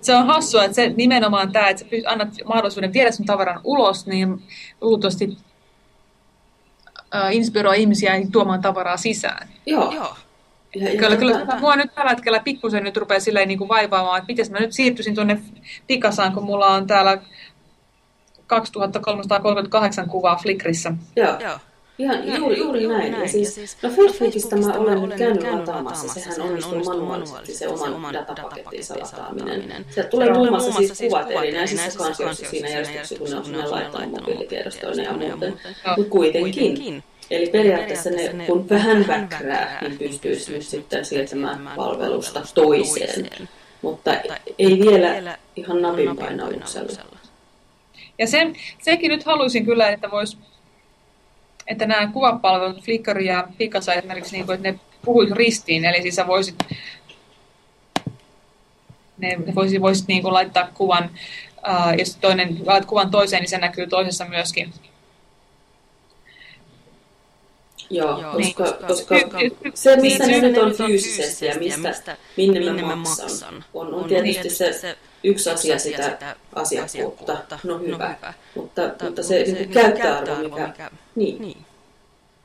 se on hassua, että se nimenomaan tämä, että sä annat mahdollisuuden viedä sun tavaran ulos, niin luultavasti äh, inspiroi ihmisiä tuomaan tavaraa sisään. Joo. Joo. Ja, ja kyllä, kyllä tota... mua nyt tällä hetkellä pikkusen nyt rupeaa silleen niin kuin vaivaamaan, että miten mä nyt siirtyisin tuonne Pikasaan, kun mulla on täällä 2338 kuvaa Flickrissä. Joo. Joo. Ihan juuri, juuri, juuri näin. näin. Ja siis, siis no Facebookista mä olen nyt käynyt lataamassa. Sehän onnistuu manuaalisesti se oman datapakettinsa lataaminen. Sieltä tulee muun muassa siis, siis kuvat erinäisissä kansioissa siinä järjestyksessä, kun ne on sinne laittanut mobiilitiedostoina ja muuten. Mutta kuitenkin. Eli periaatteessa ne, kun vähän väkrää, niin pystyisi nyt sitten siirtämään palvelusta toiseen. Mutta ei vielä ihan napin. Ja sen, sekin nyt haluaisin kyllä, että voisi että nämä kuvapalvelut, Flickr ja Picasa esimerkiksi, niin kuin, että ne puhuisi ristiin, eli siis sä voisit, ne, ne voisit, voisit niin kuin laittaa kuvan, ää, jos toinen laitat kuvan toiseen, niin se näkyy toisessa myöskin. Joo, koska, niin, koska, koska se, missä ne nyt on fyysisesti ja mistä, minne, minne mä maksan, on, on tietysti se yksi asia sitä asiakkuutta. No hyvä, mutta, mutta se niin käyttöarvo, mikä... mikä niin. niin.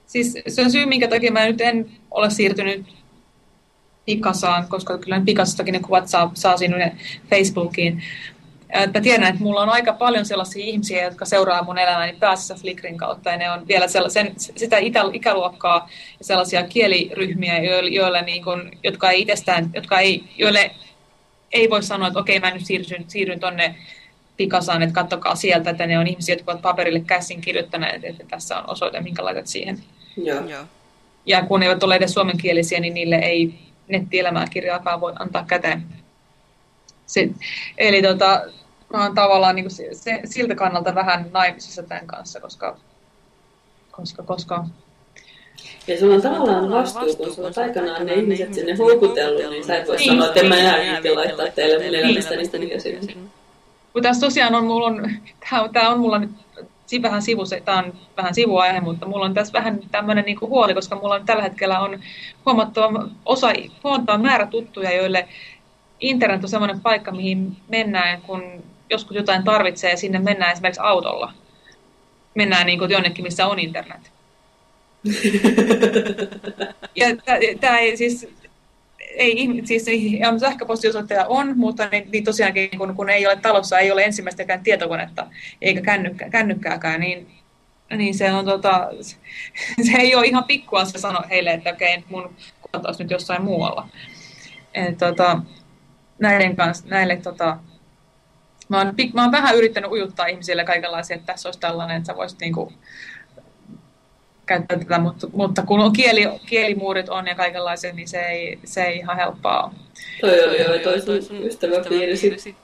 Siis se on syy, minkä takia mä nyt en ole siirtynyt Pikasaan, koska kyllä Pikasastakin ne kuvat saa, saa sinne Facebookiin. Mä tiedän, että mulla on aika paljon sellaisia ihmisiä, jotka seuraa mun elämäni päässä Flickrin kautta, ja ne on vielä sellaisen, sitä itä, ikäluokkaa ja sellaisia kieliryhmiä, joille, joille niin kun, jotka ei itsestään, jotka ei, joille ei voi sanoa, että okei, mä nyt siirryn, siirryn tonne Pikasaan, että katsokaa sieltä, että ne on ihmisiä, jotka ovat paperille käsin kirjoittaneet, että tässä on osoite, minkä laitat siihen. Joo. Ja kun ne eivät ole edes suomenkielisiä, niin niille ei nettielämää kirjaakaan voi antaa käteen. Se, eli tota, mä oon tavallaan niin se, se, siltä kannalta vähän naivisissa tämän kanssa, koska, koska, koska. Ja sulla on tavallaan vastuu, kun sulla on aikanaan ne ihmiset sinne houkutellut, niin sä et voi sanoa, että en mä enää itse laittaa teille mun elämästä niistä niitä sinne. Kun tässä tosiaan on, mulla on, tämä on mulla nyt vähän sivu, tämä on vähän sivuaihe, mutta mulla on tässä vähän tämmöinen niin kuin huoli, koska mulla on tällä hetkellä on huomattava, osa, huomattava määrä tuttuja, joille internet on semmoinen paikka, mihin mennään, kun joskus jotain tarvitsee ja sinne mennään esimerkiksi autolla. Mennään niin kuin jonnekin, missä on internet. ja tämä ei siis, ei, siis sähköpostiosoittaja on, mutta niin, niin tosiaankin kun, kun ei ole talossa, ei ole ensimmäistäkään tietokonetta eikä kännykkä, kännykkääkään, niin, niin se on tota, se ei ole ihan pikkua se sanoa heille, että okei, mun kuvat nyt jossain muualla. Et, tota, näiden kanssa, näille tota, mä oon, mä oon vähän yrittänyt ujuttaa ihmisille kaikenlaisia, että tässä olisi tällainen, että sä voisit niinku, käyttää tätä, mutta, mutta kun on kieli, kielimuurit on ja kaikenlaiset, niin se ei, se ei ihan helppoa. Toi oli jo toi sun ystäväpiirisi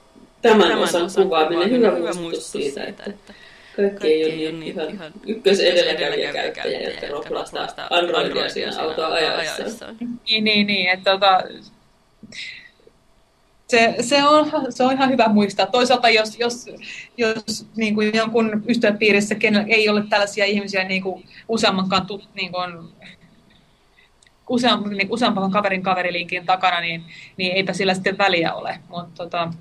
tämän osan kuvaaminen, hyvä muistutus siitä, että kaikki ei ole niin ihan ykkösedelläkävijäkäyttäjiä, jotka roplastaa Androidia siinä autoa ajaessa. Niin, niin, niin, että tota, se, se, on, se on ihan hyvä muistaa. Toisaalta jos, jos, jos niin kuin jonkun ystäväpiirissä ei ole tällaisia ihmisiä niin kuin useammankaan tut, niin kuin, useamman, niin useamman kaverin kaverilinkin takana, niin, niin eipä sillä sitten väliä ole. Mutta tota,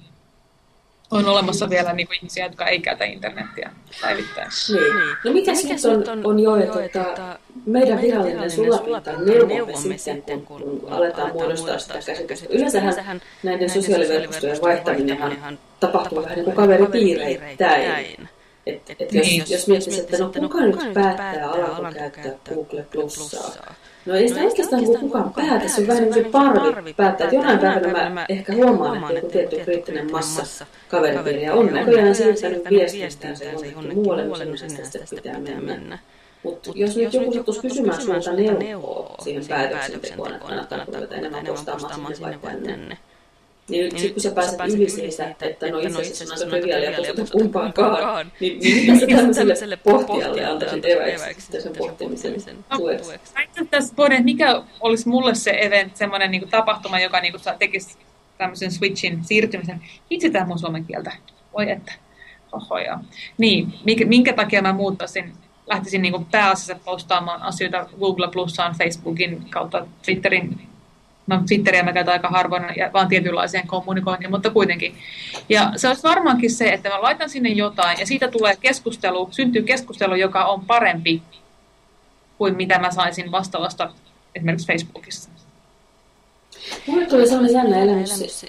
on olemassa vielä niin kuin ihmisiä, jotka ei käytä internettiä päivittäin. Niin. No mitä sitten on, on, on jo, että, että meidän virallinen sulapinta neuvomme sitten, kun, kun aletaan muodostaa sitä käsitystä. Yleensähän näiden sosiaaliverkostojen vaihtaminen tapahtuu vähän niin kuin kaveripiireittäin. Et, et jos, niin. jos miettisi, että no kuka nyt päättää, alako käyttää Google Plussaa, No ei sitä no oikeastaan kun kukaan päätä, se on vähän niin kuin parvi päättää, että jonain päivänä mä ehkä huomaan, että joku tietty kriittinen massa kaveripiiriä on näköjään siirtänyt viestintäänsä jonnekin muualle, niin sinne sitä pitää mennä. Mutta jos nyt joku sattuisi kysymään sulta neuvoa siihen päätöksentekoon, että kannattaako ruveta enemmän postaamaan sinne vai tänne, niin nyt niin kun sä pääset yli siitä, että, että no itse asiassa oon triviaalia postata kumpaankaan, niin, niin mitä sä tämmöiselle pohtijalle antaisit eväiksi sen pohtimisen tueksi? Mä itse tässä pohdin, mikä olisi mulle se event, semmoinen niin tapahtuma, joka niin kuin, tekisi tämmöisen switchin, siirtymisen. Itse tämä mun suomen kieltä. Voi että. Oho, joo. Niin, minkä, minkä takia mä muuttaisin lähtisin niin kuin pääasiassa postaamaan asioita Google Plusaan, Facebookin kautta, Twitterin no Twitteriä mä käytän aika harvoin, ja vaan tietynlaiseen kommunikointiin, mutta kuitenkin. Ja se olisi varmaankin se, että mä laitan sinne jotain, ja siitä tulee keskustelu, syntyy keskustelu, joka on parempi kuin mitä mä saisin vastaavasta esimerkiksi Facebookissa. Mulle tuli sellainen jännä elämys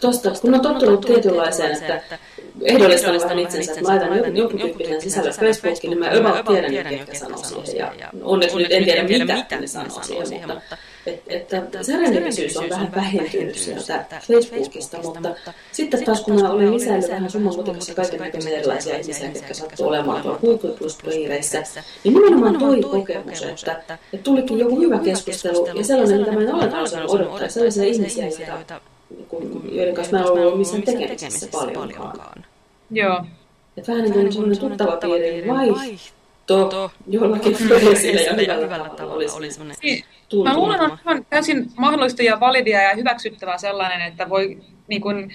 tuosta, kun on tottunut tietynlaiseen, että ehdollistan itsensä, että laitan jonkun, jonkun tyyppisen sisällön Facebookiin, niin mä about tiedän, ketkä sanoo siihen. Ja onneksi nyt en tiedä, mitä ne sanoo siihen, mutta että, että serenitisyys on vähän vähentynyt sieltä Facebookista, mutta sitten taas kun mä olen lisännyt vähän summan mutikassa kaiken näköisiä erilaisia ihmisiä, jotka sattuu olemaan tuolla Google Plus piireissä, niin nimenomaan toi kokemus, että, että tulikin joku hyvä keskustelu ja sellainen, mitä mä en ollenkaan osannut odottaa, sellaisia ihmisiä, joita, joiden kanssa mä en ollut missään tekemisissä paljonkaan. Joo. Että vähän niin kuin sellainen tuttava piiri vaihto jollakin freesillä ja hyvällä tavalla oli semmoinen Mä luulen, että on täysin mahdollista ja validia ja hyväksyttävää sellainen, että voi niin kuin,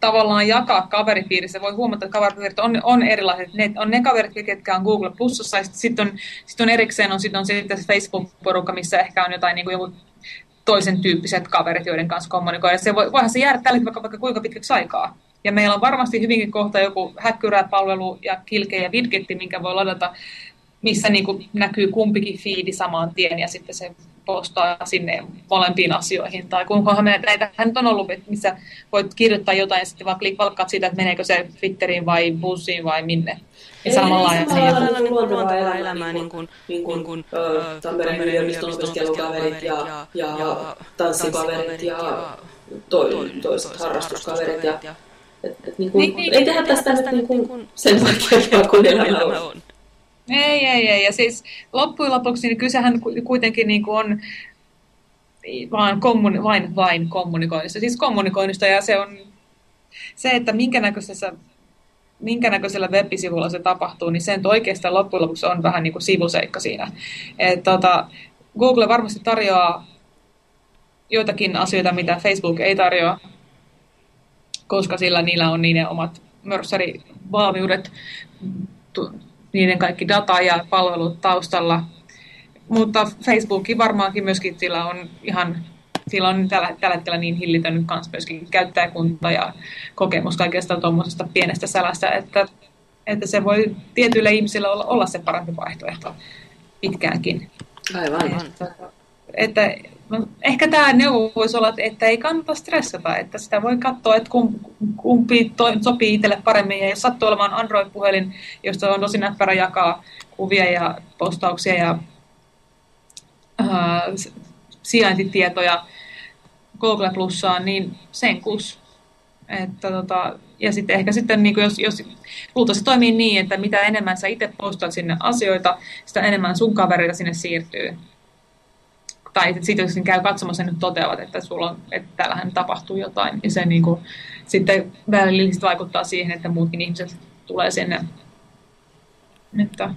tavallaan jakaa kaveripiirissä. Voi huomata, että kaveripiirit on, on erilaiset. Ne, on ne kaverit, ketkä on Google Plusassa, ja sitten on, sit on erikseen on, sit on sitten se Facebook-porukka, missä ehkä on jotain niin kuin joku toisen tyyppiset kaverit, joiden kanssa kommunikoida. Se voi, voihan se jäädä tällä vaikka, vaikka kuinka pitkäksi aikaa. Ja meillä on varmasti hyvinkin kohta joku häkkyrää-palvelu ja kilke ja widgetti, minkä voi ladata, missä niin kuin näkyy kumpikin fiidi samaan tien ja sitten se postaa sinne molempiin asioihin. Tai kuinkahan me, näitähän nyt on ollut, missä voit kirjoittaa jotain ja sitten vaan valkkaat siitä, että meneekö se Twitteriin vai bussiin vai minne. Ja samalla lailla niin kuin luontevaa elämää, niin kuin, niin kuin, niin kuin Tampereen yliopiston opiskelukaverit ja, ja tanssikaverit ja toiset harrastuskaverit. Ja, et, et, niin kuin, niin, niin, ei tehdä tästä nyt niin kuin sen vaikeampaa kuin elämä on. Ei, ei, ei. Ja siis loppujen lopuksi niin kysehän kuitenkin niin kuin on vain, kommuni, vain, vain kommunikoinnista. Siis kommunikoinnista ja se on se, että minkä näköisessä minkä näköisellä web-sivulla se tapahtuu, niin sen oikeastaan loppujen lopuksi on vähän niin kuin sivuseikka siinä. Et, tota, Google varmasti tarjoaa joitakin asioita, mitä Facebook ei tarjoa, koska sillä niillä on niiden omat mörssarivalmiudet niiden kaikki data ja palvelut taustalla. Mutta Facebookin varmaankin myöskin sillä on ihan sillä on tällä, tällä hetkellä niin hillitön kanssa myöskin käyttäjäkunta ja kokemus kaikesta tuommoisesta pienestä sälästä, että, että se voi tietyille ihmisille olla, olla se parempi vaihtoehto pitkäänkin. Aivan. Että, että no, ehkä tämä neuvo voisi olla, että ei kannata stressata, että sitä voi katsoa, että kumpi to, sopii itselle paremmin. Ja jos sattuu olemaan Android-puhelin, josta on tosi näppärä jakaa kuvia ja postauksia ja äh, sijaintitietoja Google Plussaan, niin sen kus. Että tota, ja sitten ehkä sitten, niin jos, jos luultavasti toimii niin, että mitä enemmän sä itse postaat sinne asioita, sitä enemmän sun kavereita sinne siirtyy tai sitten jos käy katsomassa, nyt toteavat, että, sulla on, että täällähän tapahtuu jotain, ja se niin kuin, sitten välillisesti vaikuttaa siihen, että muutkin ihmiset tulee sinne. Että,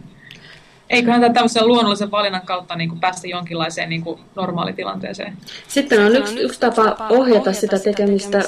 eiköhän tämä tämmöisen luonnollisen valinnan kautta niin kuin päästä jonkinlaiseen niin kuin normaalitilanteeseen. Sitten on yksi, yksi tapa ohjata sitä tekemistä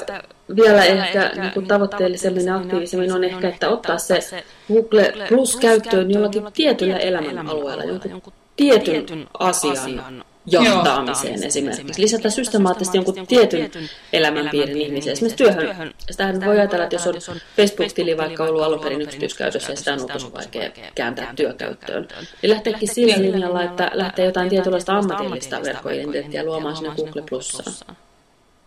vielä ehkä niin kuin tavoitteellisemmin ja aktiivisemmin on ehkä, että ottaa se Google Plus käyttöön jollakin tietyllä elämänalueella, jonkun tietyn asian johtaamiseen Joo. esimerkiksi. Lisätä systemaattisesti jonkun tietyn elämänpiirin ihmisiä. Esimerkiksi työhön. Sitähän voi ajatella, että jos on Facebook-tili vaikka ollut alun perin yksityiskäytössä ja sitä on ollut vaikea kääntää työkäyttöön, niin lähteekin sillä linjalla, että lähtee jotain tietynlaista ammatillista verkkoidentiteettiä luomaan sinne Google Plussaan.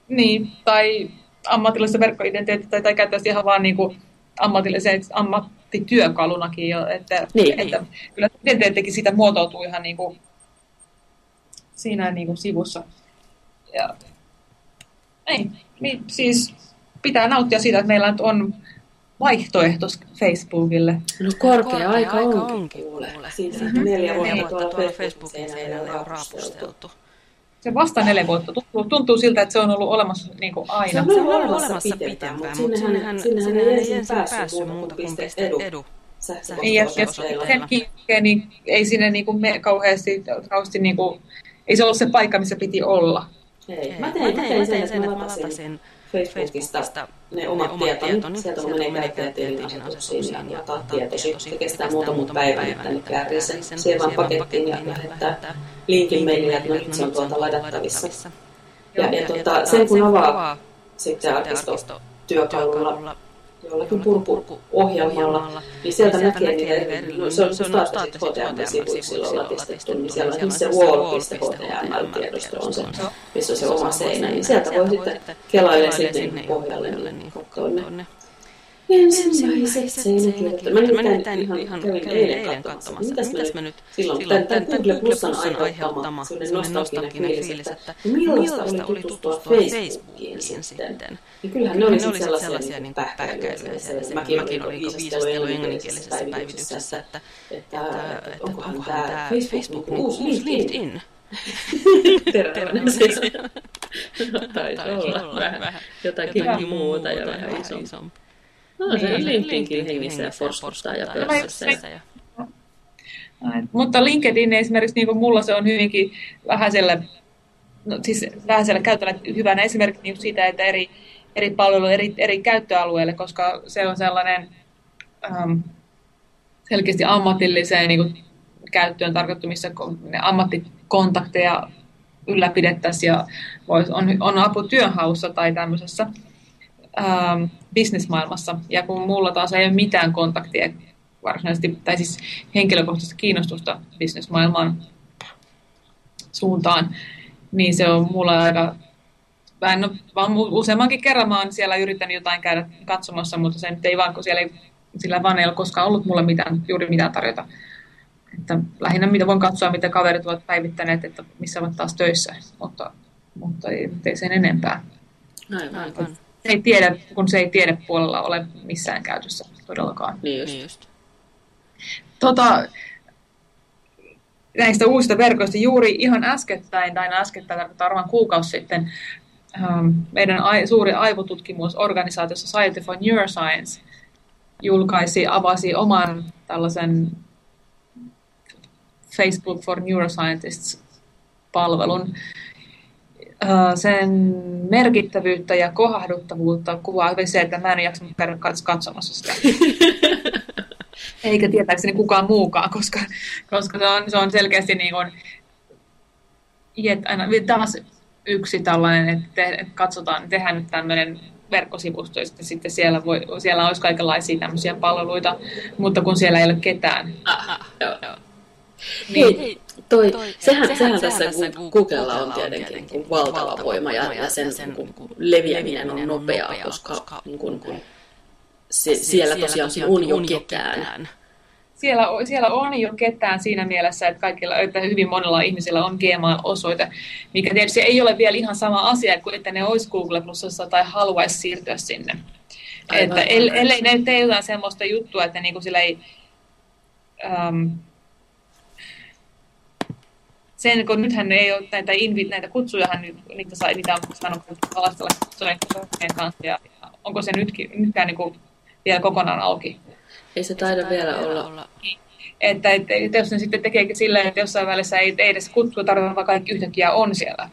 Niin, tai ammatillista verkkoidentiteettiä tai käyttäisi ihan vaan niin kuin ammatillisen ammattityökalunakin jo, että, niin, että kyllä identiteettikin siitä muotoutuu ihan niin kuin siinä niin kuin sivussa. Ja, ei, niin, siis pitää nauttia siitä, että meillä nyt on vaihtoehto Facebookille. No korkea, korkea aika, aika onkin, kuule. Siitä mm-hmm. neljä vuotta tuolla Facebookin seinällä on raapusteltu. Se vasta neljä vuotta. Tuntuu, tuntuu siltä, että se on ollut olemassa niin kuin aina. Se on ollut olemassa pitempään, mutta sinnehän, sinnehän ei ensin päässyt muuta kuin piste edu. edu. Niin, ja, ja sen kiinni, niin ei sinne niin kuin me kauheasti, kauheasti niin kuin ei se ollut se paikka, missä piti olla. Ei. Mä tein, mä tein, mä tein sen, että mä latasin Facebookista ne omat, omat tietoni. tietoni. Sieltä kun menee käyttäjätilin asetuksiin ja jakaa tietosi. Se kestää muutaman päivän, että ne käärii sen siihen vaan pakettiin ja lähettää linkin meille, että no se on tuolta ladattavissa. Ja, ja tuota, sen kun avaa sitten arkisto työkalulla jollakin purkuohjelmalla, niin sieltä näkee niitä, no, se on staattiset HTML-sivut silloin latistettu, niin siellä on se wall.html-tiedosto on se, missä on se oma seinä, niin sieltä voi sitten kelailee sitten pohjalle, niin katsoa ne Ensimmäiset seinäkirjoittajat. Mä nimittäin ihan, ihan kävin eilen katsomassa, mitäs, mitäs mä nyt silloin, tämän, tämän Google Plusan aiheuttama sellainen nostalginen fiilis, että millaista oli tutustua Facebookiin sitten. Niin kyllähän ne oli sitten sellaisia niin pähkäilyjä siellä. Mäkin olin viisastellut englanninkielisessä päivityksessä, että, että, että onkohan tämä Facebook uusi LinkedIn. Terveinen siis. Taisi olla vähän jotakin muuta ja vähän isompi. No se niin, LinkedInkin hengissä ja pörssissä. Ja... Mutta LinkedIn esimerkiksi, niin kuin mulla se on hyvinkin vähäisellä, no, siis vähäisellä käytöllä hyvänä esimerkki niin siitä, että eri, eri palveluille, eri, eri käyttöalueille, koska se on sellainen ähm, selkeästi ammatilliseen niin kuin, käyttöön tarkoittu, missä ne ammattikontakteja ylläpidettäisiin ja vois, on, on apu työnhaussa tai tämmöisessä ähm, bisnesmaailmassa. Ja kun mulla taas ei ole mitään kontaktia varsinaisesti, tai siis henkilökohtaista kiinnostusta bisnesmaailmaan suuntaan, niin se on mulla aika mä en ole, vaan useammankin kerran mä oon siellä yrittänyt jotain käydä katsomassa, mutta se nyt ei vaan, kun siellä ei, sillä vaan ei ole koskaan ollut mulle mitään, juuri mitään tarjota. Että lähinnä mitä voin katsoa, mitä kaverit ovat päivittäneet, että missä ovat taas töissä, mutta, mutta ei, ei sen enempää. Aivan. Se ei tiedä, kun se ei tiedä puolella ole missään käytössä todellakaan. Niin just. Niin just. Tota, näistä uusista verkoista juuri ihan äskettäin, tai äskettäin, varmaan kuukausi sitten, ähm, meidän suuri aivotutkimusorganisaatio Society for Neuroscience julkaisi, avasi oman tällaisen Facebook for Neuroscientists-palvelun. Sen merkittävyyttä ja kohahduttavuutta kuvaa hyvin se, että mä en jaksanut käydä katsomassa sitä. Eikä tietääkseni kukaan muukaan, koska, koska se, on, se on selkeästi niin kuin, jet, aina, taas yksi tällainen, että, te, että katsotaan, tehdään nyt tämmöinen verkkosivusto, ja sitten siellä, voi, siellä olisi kaikenlaisia tämmöisiä palveluita, mutta kun siellä ei ole ketään. Aha, joo, joo. Niin, toi, toi, sehän, sehän, sehän tässä Googlella on tietenkin niin kuin valtava voima ja, ja sen, sen niin kuin leviäminen on nopeaa, koska, koska niin kuin, se, siellä tosiaan on jo ketään. Siellä, siellä on jo ketään siinä mielessä, että, kaikilla, että hyvin monella ihmisellä on Gmail-osoite, mikä tietysti ei ole vielä ihan sama asia kuin että ne olisi Google Plusassa tai haluaisi siirtyä sinne. Aivan, että ellei ne tee jotain sellaista juttua, että niin kuin sillä ei, um, sen, kun nythän ei ole näitä, invi, näitä kutsuja, niitä, sai, niitä on saanut alastella kutsujen kanssa, ja onko se nytkin, nytkään niin kuin vielä kokonaan auki? Ei se taida vielä olla. Että, että, että jos ne sitten tekee silleen, että jossain välissä ei, ei edes kutsua tarvitse, vaan kaikki yhtäkkiä on siellä.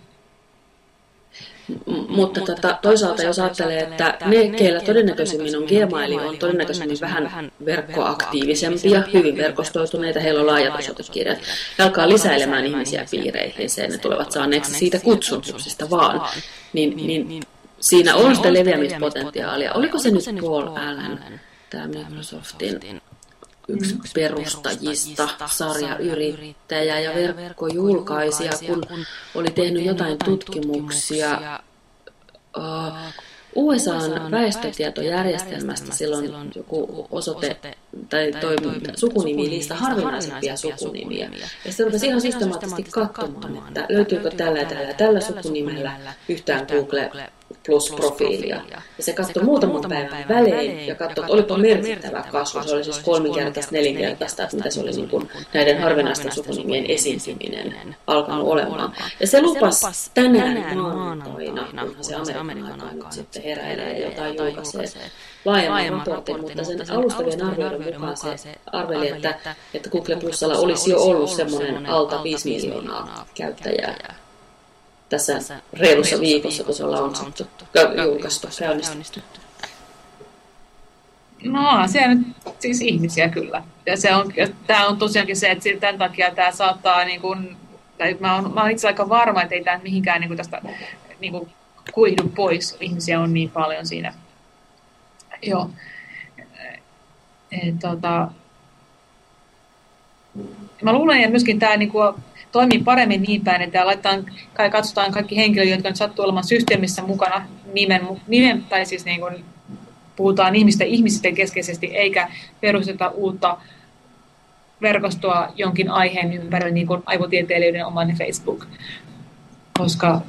Mutta tota, toisaalta jos ajattelee, että ne, keillä todennäköisemmin on Gmail, on todennäköisemmin vähän verkkoaktiivisempia, hyvin verkostoituneita, heillä on laajat osoitekirjat. He alkaa lisäilemään ihmisiä piireihin, sen ne tulevat saaneeksi siitä kutsumuksesta vaan. Niin, niin siinä on sitä leviämispotentiaalia. Oliko se nyt Paul Allen, tämä Microsoftin yksi perustajista, sarjayrittäjä ja verkkojulkaisija, kun oli tehnyt jotain tutkimuksia. uh, USAn väestötietojärjestelmästä silloin joku osoite tai toi sukunimilista harvinaisempia sukunimiä. Ja sitten rupesi ihan systemaattisesti katsomaan, että löytyykö tällä ja tällä tällä sukunimellä yhtään Google Plus-profiilia. Ja se katsoi muutaman päivän välein ja katsoi, että olipa merkittävä kasvu. Se oli siis kolminkertaista, nelinkertaista, että mitä se oli niin kuin näiden harvinaisten sukunimien esiintyminen alkanut olemaan. Ja se lupasi tänään maanantaina, kunhan se Amerikan aikaa nyt sitten heräilee jotain julkaisee laajemman raportin, mutta sen alustavien arvioiden mukaan se arveli, että, että Google Plusalla olisi jo ollut semmoinen alta 5 miljoonaa käyttäjää tässä reilussa viikossa, kun se on launsattu, julkaistu, käynnistetty. No, se on siis ihmisiä kyllä. Ja se on, tämä on tosiaankin se, että tämän takia tämä saattaa, niin kuin, tai mä olen, mä olen itse aika varma, että ei tämä mihinkään niin kuin tästä niin kuin, kuihdu pois. Ihmisiä on niin paljon siinä. Joo. Et, tota, mä luulen, että myöskin tämä niin kuin, toimii paremmin niin päin, että laitetaan, kai katsotaan kaikki henkilöt, jotka nyt sattuu olemaan systeemissä mukana nimen, nimen tai siis niin kuin puhutaan ihmistä ihmisistä keskeisesti, eikä perusteta uutta verkostoa jonkin aiheen ympärille, niin kuin aivotieteilijöiden oman Facebook. Koska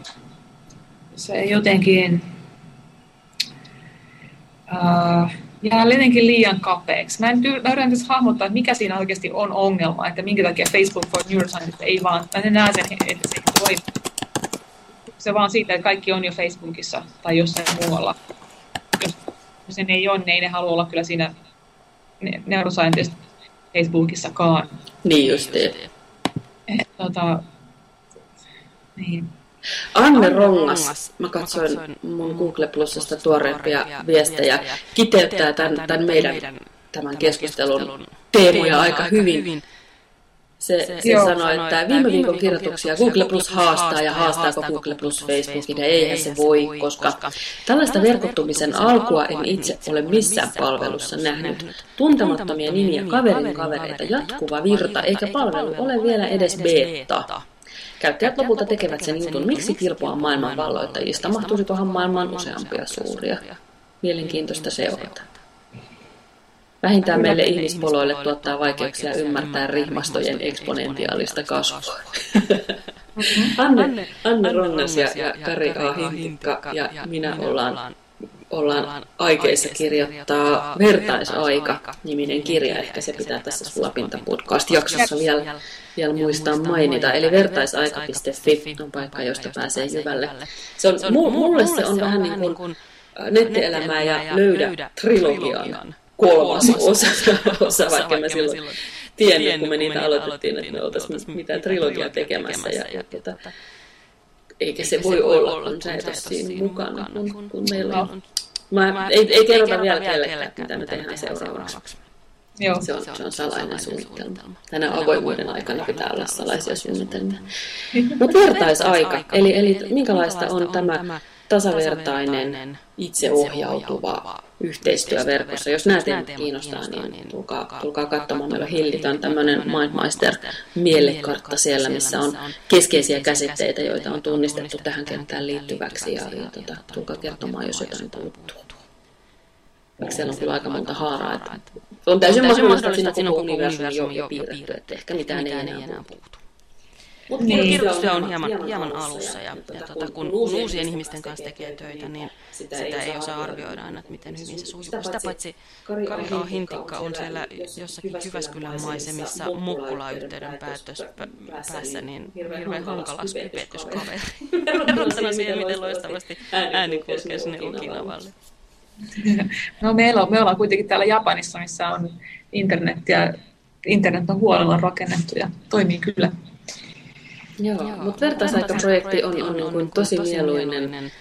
se jotenkin... Uh, jää jotenkin liian kapeaksi. Mä, en, mä yritän tässä hahmottaa, että mikä siinä oikeasti on ongelma, että minkä takia Facebook for Neuroscience ei vaan, mä en näe sen, että se voi. Se vaan siitä, että kaikki on jo Facebookissa tai jossain muualla. Jos sen ei ole, niin ei ne halua olla kyllä siinä neuroscientist Facebookissakaan. Niin just tota, niin. Anne Rongas, mä katsoin mun Google Plusasta tuoreempia viestejä, kiteyttää tämän, tämän meidän tämän keskustelun teemoja aika hyvin. Se, se, se sanoi, että viime viikon kirjoituksia Google Plus haastaa ja haastaako Google Plus Facebookin. Ja eihän se voi, koska tällaista verkottumisen alkua en itse ole missään palvelussa nähnyt. Tuntemattomia nimiä, kaverin kavereita, jatkuva virta, eikä palvelu ole vielä edes beta. Käyttäjät lopulta tekevät sen jutun, miksi kilpua maailman valloittajista, mahtuisikohan maailmaan useampia suuria. Mielenkiintoista seurata. Vähintään meille ihmispoloille tuottaa vaikeuksia ymmärtää rihmastojen eksponentiaalista kasvua. Anne, Anne Ronnas ja, ja Kari A. Hintikka ja minä ollaan, ollaan aikeissa kirjoittaa Vertaisaika-niminen kirja. Ehkä se pitää tässä Sulapinta podcast-jaksossa vielä, vielä muistaa mainita. Eli vertaisaika.fi on paikka, josta pääsee jyvälle. Se on, mulle se on vähän niin kuin nettielämää ja löydä trilogian kolmas osa, osa vaikka mä silloin tiennyt, kun me niitä aloitettiin, että me oltaisiin mitään trilogiaa tekemässä. Ja, ja tota, eikä se voi olla, kun sä et ole siinä mukana, kun, kun meillä on. Mä, ei, ei kerrota vielä kellekään, mitä me tehdään seuraavaksi. Joo. Se, on, se on salainen suunnitelma. Tänä avoimuuden aikana pitää olla salaisia suunnitelmia. Mutta vertaisaika, eli, eli minkälaista on tämä tasavertainen, itseohjautuva yhteistyö verkossa. Jos nämä teemat kiinnostaa, niin tulkaa, tulkaa katsomaan. Meillä on Hillitön tämmöinen Mindmeister mielekartta siellä, missä on keskeisiä käsitteitä, joita on tunnistettu tähän kenttään liittyväksi. Ja, ja tota, tulkaa kertomaan, jos jotain puuttuu. Siellä on kyllä aika monta haaraa. Että on täysin mahdollista, että siinä koko universumi on jo piirretty, että ehkä mitään ei enää puutu. Mutta niin, kirjoitustyö on hieman, hieman alussa ja, ja tota, kun, kun uusien ihmisten kanssa tekee töitä, niin sitä ei osaa arvioida aina, että miten hyvin se sujuu. Sitä paitsi Kari A. Hintikka on siellä jossakin Jyväskylän maisemissa Mukkula-yhteyden päätös, päässä, niin hirveän hankalas pypetyskaveri. Verrattuna siihen, miten loistavasti ääni kulkee sinne Okinavalle. No meillä on, me ollaan kuitenkin täällä Japanissa, missä on internet ja internet on huolella rakennettu ja toimii kyllä Joo, Joo mutta vertaisaikaprojekti on, on, on niin tosi mieluinen.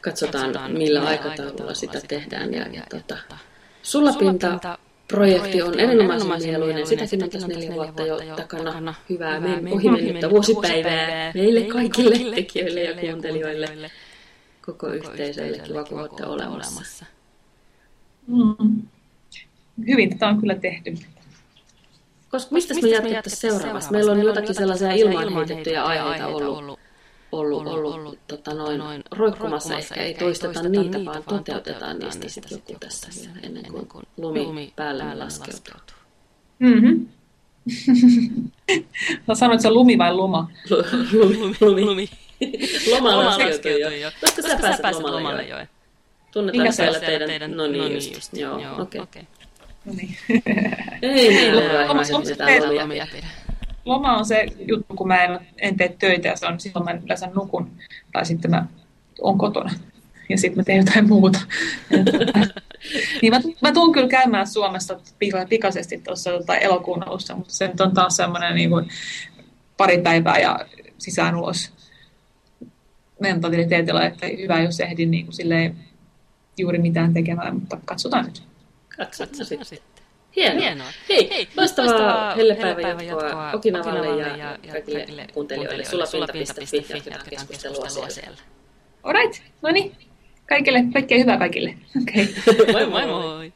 Katsotaan, millä aikataululla sitä tehdään. Ja, ja tota, Sulapinta projekti on erinomaisen mieluinen. Sitäkin on tässä neljä vuotta jo takana. Hyvää ohi mennyttä vuosipäivää meille kaikille tekijöille ja kuuntelijoille. Koko yhteisölle. Kiva, kun olette olemassa. Mm. Hyvin tätä on kyllä tehty. Koska mistä me jatkettaisiin seuraavassa? Meillä on jotakin sellaisia ilmaan heitettyjä aiheita ollut, ollut, ollut, ollut tota noin, roikkumassa. Ehkä ei toisteta niitä, vaan toteutetaan niistä sitten joku tässä vielä ennen kuin lumi päälle laskeutuu. Mm-hmm. Sä sanoit se lumi vai luma? lumi. lumi. lumi. Loma laskeutui jo. Koska sä pääset lomalle jo. Tunnetaan siellä teidän... No niin, just. Joo, okei. No niin. Ei meillä loma, on se juttu, kun mä en, en tee töitä ja se on silloin mä yleensä nukun tai sitten mä oon kotona ja sitten mä teen jotain muuta. niin mä, mä tuun kyllä käymään Suomessa pikaisesti tuossa tota, elokuun alussa, mutta se on taas semmoinen niin kuin, pari päivää ja sisään ulos mentaliteetilla, että hyvä jos ehdin niin kuin, silleen, juuri mitään tekemään, mutta katsotaan nyt. Katsotaan sitten. Hienoa. Hienoa. Hei, Hei loistavaa hellepäivän jatkoa Okinavalle ja, ja, ja kaikille, kaikille kuuntelijoille. Sulapinta.fi jatketaan keskustelua siellä. siellä. Alright, no niin. Kaikille, kaikkea hyvää kaikille. Okay. moi moi moi.